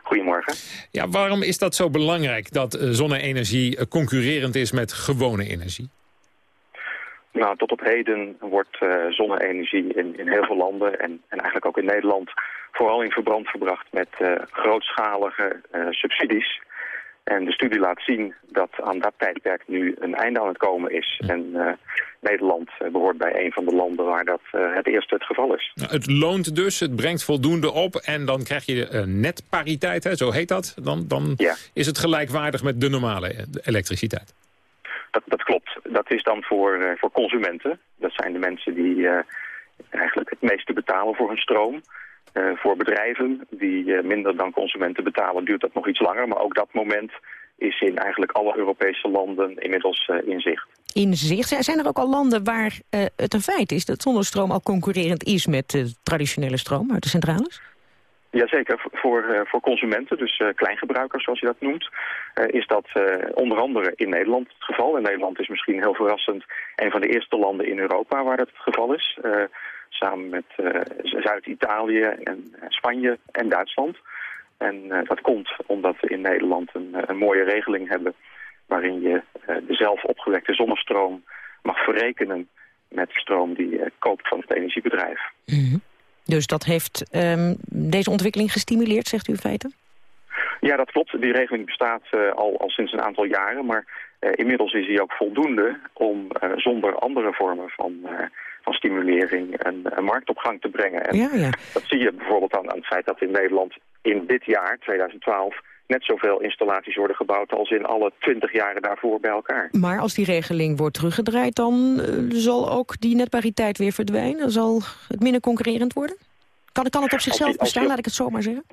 Goedemorgen. Ja, waarom is dat zo belangrijk dat eh, zonne-energie eh, concurrerend is met gewone energie? Nou, tot op heden wordt eh, zonne-energie in, in heel veel landen en, en eigenlijk ook in Nederland vooral in verband gebracht met grootschalige subsidies. En de studie laat zien dat aan dat tijdperk nu een einde aan het komen is. En eh, Nederland eh, behoort bij een van de landen waar dat eh, het eerste het geval is. Nou, het loont dus, het brengt voldoende op en dan krijg je uh, netpariteit, hè, zo heet dat. Dan, dan Ja. is het gelijkwaardig met de normale elektriciteit. Dat, dat klopt. Dat is dan voor, voor consumenten. Dat zijn de mensen die, eigenlijk het meeste betalen voor hun stroom. Voor bedrijven die minder dan consumenten betalen duurt dat nog iets langer. Maar ook dat moment is in eigenlijk alle Europese landen inmiddels in zicht. In zicht? Zijn er ook al landen waar het een feit is dat zonnestroom al concurrerend is met traditionele stroom uit de centrales? Jazeker, voor, voor consumenten, dus kleingebruikers zoals je dat noemt, is dat onder andere in Nederland het geval. En Nederland is misschien heel verrassend een van de eerste landen in Europa waar dat het geval is. Samen met Zuid-Italië en Spanje en Duitsland. En dat komt omdat we in Nederland een, een mooie regeling hebben waarin je de zelf opgewekte zonnestroom mag verrekenen met stroom die je koopt van het energiebedrijf. Mm dus dat heeft um, deze ontwikkeling gestimuleerd, zegt u in feite? Ja, dat klopt. Die regeling bestaat uh, al, al sinds een aantal jaren. Maar uh, inmiddels is die ook voldoende om uh, zonder andere vormen van, van stimulering een, een, markt op gang te brengen. En ja, ja. Dat zie je bijvoorbeeld aan, aan het feit dat in Nederland in dit jaar, 2012 net zoveel installaties worden gebouwd als in alle twintig jaren daarvoor bij elkaar. Maar als die regeling wordt teruggedraaid, dan uh, zal ook die netpariteit weer verdwijnen? Zal het minder concurrerend worden? Kan, kan het op zichzelf die, bestaan, laat ik het zo maar zeggen?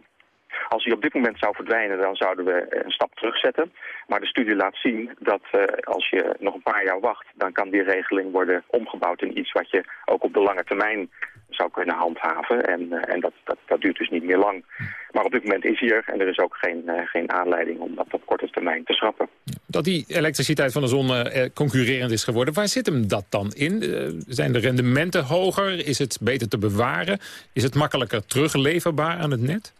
Als die op dit moment zou verdwijnen, dan zouden we een stap terugzetten. Maar de studie laat zien dat uh, als je nog een paar jaar wacht... dan kan die regeling worden omgebouwd in iets wat je ook op de lange termijn zou kunnen handhaven. En, uh, en dat, dat, dat duurt dus niet meer lang. Maar op dit moment is hier en er is ook geen, uh, geen aanleiding om dat op korte termijn te schrappen. Dat die elektriciteit van de zon concurrerend is geworden, waar zit hem dat dan in? zijn de rendementen hoger? Is het beter te bewaren? Is het makkelijker terugleverbaar aan het net?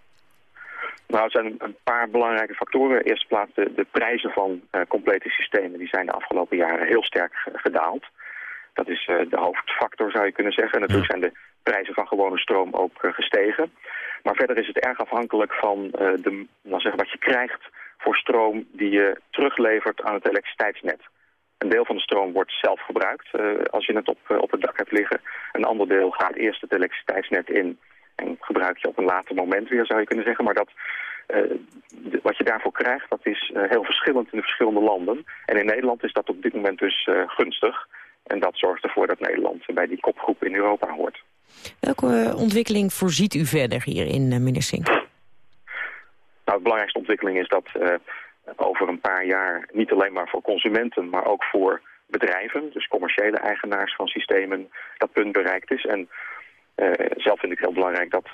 Nou, het zijn een paar belangrijke factoren. Eerst plaats de, de prijzen van complete systemen. Die zijn de afgelopen jaren heel sterk gedaald. Dat is uh, de hoofdfactor, zou je kunnen zeggen. En natuurlijk zijn de prijzen van gewone stroom ook uh, gestegen. Maar verder is het erg afhankelijk van de, nou zeggen, wat je krijgt voor stroom die je teruglevert aan het elektriciteitsnet. Een deel van de stroom wordt zelf gebruikt als je het op, op het dak hebt liggen. Een ander deel gaat eerst het elektriciteitsnet in en gebruik je op een later moment weer, zou je kunnen zeggen. Maar dat, de, wat je daarvoor krijgt, dat is heel verschillend in de verschillende landen. En in Nederland is dat op dit moment dus gunstig. En dat zorgt ervoor dat Nederland bij die kopgroep in Europa hoort. Welke ontwikkeling voorziet u verder hier in uh, Nou, de belangrijkste ontwikkeling is dat over een paar jaar niet alleen maar voor consumenten, maar ook voor bedrijven, dus commerciële eigenaars van systemen, dat punt bereikt is. En zelf vind ik heel belangrijk dat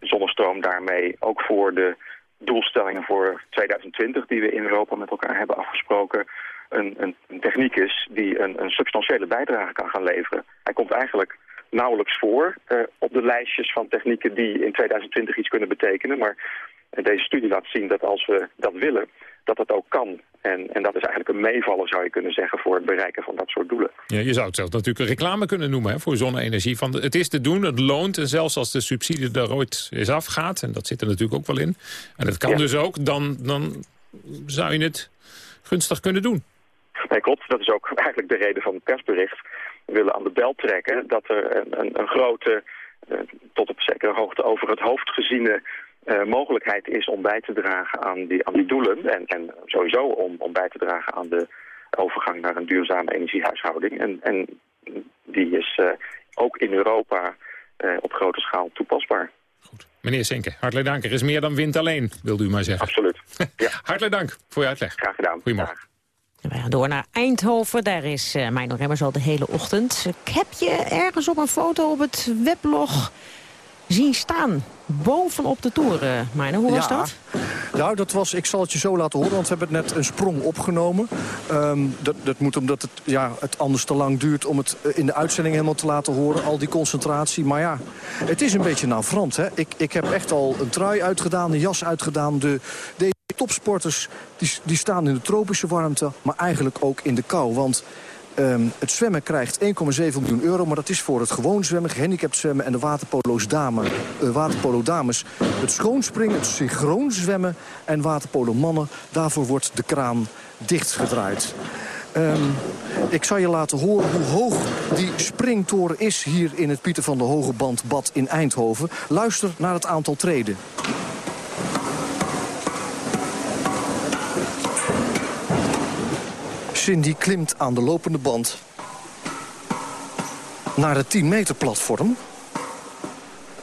zonnestroom daarmee ook voor de doelstellingen voor 2020 die we in Europa met elkaar hebben afgesproken, een, een, techniek is die een, een, substantiële bijdrage kan gaan leveren. Hij komt eigenlijk nauwelijks voor uh, op de lijstjes van technieken die in 2020 iets kunnen betekenen. Maar deze studie laat zien dat als we dat willen, dat dat ook kan. En, en dat is eigenlijk een meevaller, zou je kunnen zeggen, voor het bereiken van dat soort doelen. Ja, je zou het zelfs natuurlijk een reclame kunnen noemen hè, voor zonne-energie. Van het is te doen, het loont. En zelfs als de subsidie er ooit eens afgaat, en dat zit er natuurlijk ook wel in. En dat kan dus ook, dan, dan zou je het gunstig kunnen doen. Nee, klopt. Dat is ook eigenlijk de reden van het persbericht. We willen aan de bel trekken dat er een, een, een grote, uh, tot op zekere hoogte over het hoofd geziene uh, mogelijkheid is om bij te dragen aan die, aan die doelen. En, en sowieso om, om bij te dragen aan de overgang naar een duurzame energiehuishouding. En, en die is uh, ook in Europa op grote schaal toepasbaar. Goed. Meneer Senke, hartelijk dank. Er is meer dan wind alleen, wilde u maar zeggen. Absoluut. Ja. hartelijk dank voor uw uitleg. Graag gedaan. Goedemorgen. We gaan door naar Eindhoven. Daar is uh, Mijn Remmers al de hele ochtend. Heb je ergens op een foto op het weblog zien staan? Bovenop de toren, Meijner. Hoe was ja. dat? Nou, dat was, ik zal het je zo laten horen, want we hebben net een sprong opgenomen. Um, dat, dat moet omdat het, ja, het anders te lang duurt om het in de uitzending helemaal te laten horen. Al die concentratie. Maar ja, het is een beetje navrant. Hè? Ik, ik heb echt al een trui uitgedaan, een jas uitgedaan. De, de topsporters die, die staan in de tropische warmte, maar eigenlijk ook in de kou. Want um, het zwemmen krijgt 1,7 miljoen euro, maar dat is voor het gewoon zwemmen, gehandicapt zwemmen en de waterpolo's dame, uh, waterpolo dames. Het schoonspringen, het synchroon zwemmen en waterpolo mannen, daarvoor wordt de kraan dichtgedraaid. Um, ik zal je laten horen hoe hoog die springtoren is hier in het Pieter van de Hogeband bad in Eindhoven. Luister naar het aantal treden. Cindy klimt aan de lopende band naar het 10 meter platform.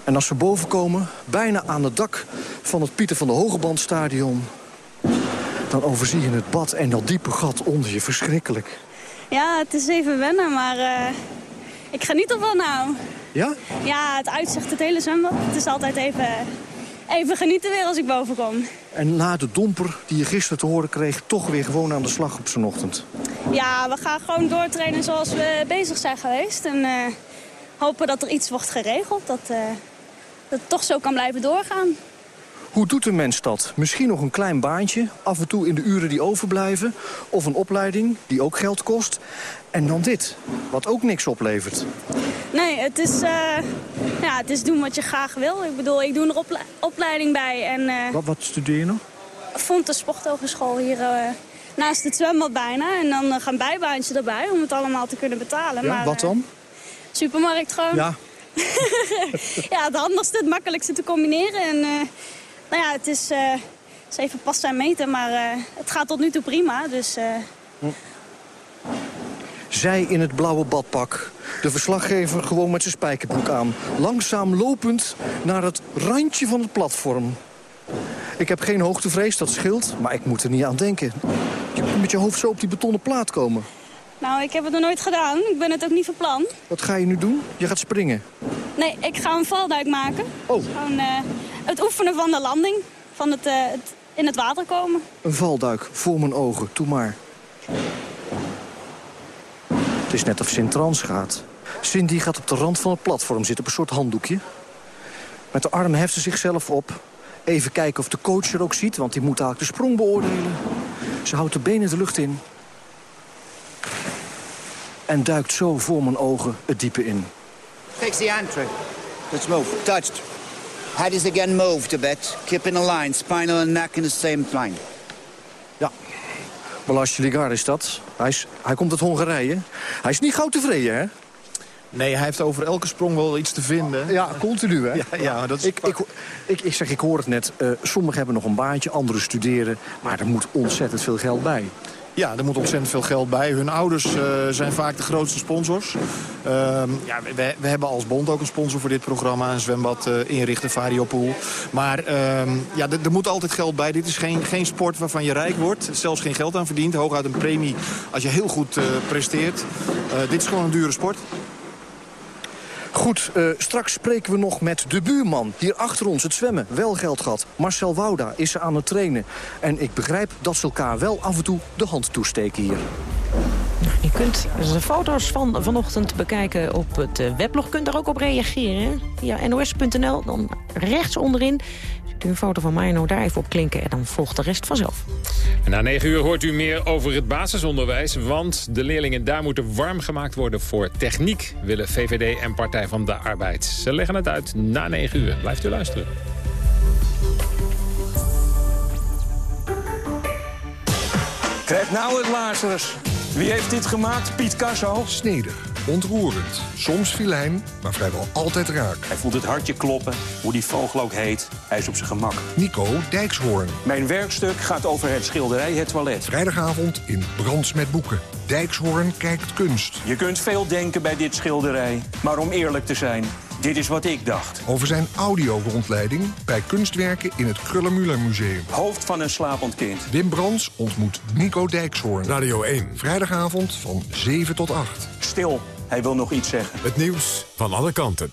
En als we boven komen, bijna aan het dak van het Pieter van de Hogebandstadion... dan overzie je het bad en dat diepe gat onder je. Verschrikkelijk. Ja, het is even wennen, maar uh, ik geniet ervan nou. Ja? Ja, het uitzicht, het hele zwembad. Het is altijd even, even genieten weer als ik boven kom. En na de domper die je gisteren te horen kreeg... toch weer gewoon aan de slag op zijn ochtend? Ja, we gaan gewoon doortrainen zoals we bezig zijn geweest. En uh, hopen dat er iets wordt geregeld. Dat, uh, dat het toch zo kan blijven doorgaan. Hoe doet een mens dat? Misschien nog een klein baantje, af en toe in de uren die overblijven. Of een opleiding, die ook geld kost. En dan dit, wat ook niks oplevert. Het is, uh, ja, het is doen wat je graag wil. Ik bedoel, ik doe er ople opleiding bij. En, uh, wat, wat studeer je nog? Vond de Sporthogeschool hier uh, naast het zwembad bijna. En dan gaan bijbaantje erbij om het allemaal te kunnen betalen. Ja, maar, wat dan? Supermarkt gewoon. Ja. ja, het handigste, het makkelijkste te combineren. En, nou ja, het is, is even pas zijn meten, maar het gaat tot nu toe prima. Dus, hm. Zij in het blauwe badpak. De verslaggever gewoon met zijn spijkerbroek aan. Langzaam lopend naar het randje van het platform. Ik heb geen hoogtevrees, dat scheelt, maar ik moet er niet aan denken. Je moet met je hoofd zo op die betonnen plaat komen. Nou, ik heb het nog nooit gedaan. Ik ben het ook niet van plan. Wat ga je nu doen? Je gaat springen? Nee, ik ga een valduik maken. Oh. Gewoon uh, het oefenen van de landing. Van het, uh, het, in het water komen. Een valduik voor mijn ogen. Doe maar. Het is net of Sint-Trans gaat. Cindy gaat op de rand van het platform zitten op een soort handdoekje. Met de arm heft ze zichzelf op. Even kijken of de coach er ook ziet, want die moet eigenlijk de sprong beoordelen. Ze houdt de benen de lucht in. En duikt zo voor mijn ogen het diepe in. Fix the entry. Let's move. Touched. Head is again moved a bit. Keep in a line. Spinal and neck in the same line. Balasje Ligar is dat. Hij, is, hij komt uit Hongarije. Hij is niet gauw tevreden, hè? Nee, hij heeft over elke sprong wel iets te vinden. Ja, continu, hè? Ja, ja dat is... ik, ik, ik, ik zeg, ik hoor het net. Uh, sommigen hebben nog een baantje, anderen studeren. Maar er moet ontzettend veel geld bij. Ja, er moet ontzettend veel geld bij. Hun ouders uh, zijn vaak de grootste sponsors. Uh, ja, we, we, hebben als bond ook een sponsor voor dit programma. Een zwembad uh, inrichten, Variopool. Maar ja, er moet altijd geld bij. Dit is geen, geen sport waarvan je rijk wordt. Zelfs geen geld aan verdient. Hooguit een premie als je heel goed presteert. dit is gewoon een dure sport. Goed, uh, straks spreken we nog met de buurman. Hier achter ons het zwemmen, wel geld gehad. Marcel Wouda is er aan het trainen. En ik begrijp dat ze elkaar wel af en toe de hand toesteken hier. Je kunt de foto's van vanochtend bekijken op het weblog. kunt daar ook op reageren. Via nos.nl, dan rechts onderin u een foto van Marno daar even op klinken en dan volgt de rest vanzelf. En na negen uur hoort u meer over het basisonderwijs... want de leerlingen daar moeten warm gemaakt worden voor techniek... willen VVD en Partij van de Arbeid. Ze leggen het uit na negen uur. Blijft u luisteren. Krijg nou het Lazarus. Wie heeft dit gemaakt? Piet Casso? Snedig, ontroerend, soms filijn, maar vrijwel altijd raak. Hij voelt het hartje kloppen, hoe die vogel ook heet. Hij is op zijn gemak. Nico Dijkshoorn. Mijn werkstuk gaat over het schilderij Het Toilet. Vrijdagavond in Brands met Boeken. Dijkshoorn kijkt kunst. Je kunt veel denken bij dit schilderij, maar om eerlijk te zijn... Dit is wat ik dacht. Over zijn audio-rondleiding bij kunstwerken in het Krullermuller Museum. Hoofd van een slapend kind. Wim Brands ontmoet Nico Dijkshoorn. Radio 1. Vrijdagavond van 7 tot 8. Stil, hij wil nog iets zeggen. Het nieuws van alle kanten.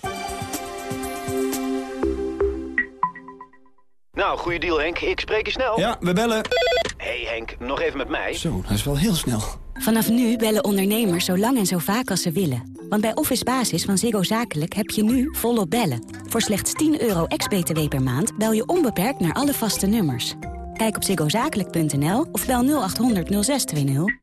Nou, goede deal Henk. Ik spreek je snel. Ja, we bellen. hey Henk, nog even met mij. Zo, dat is wel heel snel. Vanaf nu bellen ondernemers zo lang en zo vaak als ze willen. Want bij Office Basis van Ziggo Zakelijk heb je nu volop bellen. Voor slechts 10 euro ex-BTW per maand bel je onbeperkt naar alle vaste nummers. Kijk op ziggozakelijk.nl of bel 0800 0620.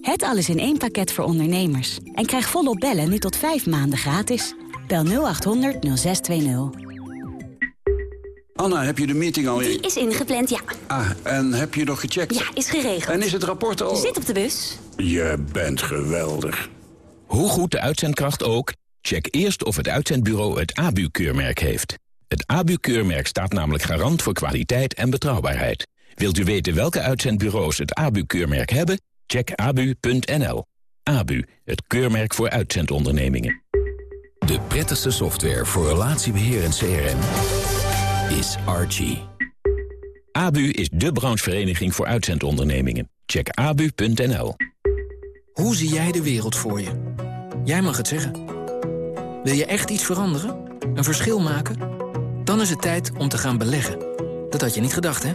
Het alles in één pakket voor ondernemers. En krijg volop bellen nu tot vijf maanden gratis. Bel 0800 0620. Anna, heb je de meeting al in? Die is ingepland, ja. Ah, en heb je nog gecheckt? Ja, is geregeld. En is het rapport al... Zit op de bus. Je bent geweldig. Hoe goed de uitzendkracht ook, check eerst of het uitzendbureau het ABU-keurmerk heeft. Het ABU-keurmerk staat namelijk garant voor kwaliteit en betrouwbaarheid. Wilt u weten welke uitzendbureaus het ABU-keurmerk hebben? Check abu.nl. ABU, het keurmerk voor uitzendondernemingen. De prettigste software voor relatiebeheer en CRM is Archie. ABU is de branchevereniging voor uitzendondernemingen. Check abu.nl. Hoe zie jij de wereld voor je? Jij mag het zeggen. Wil je echt iets veranderen? Een verschil maken? Dan is het tijd om te gaan beleggen. Dat had je niet gedacht, hè?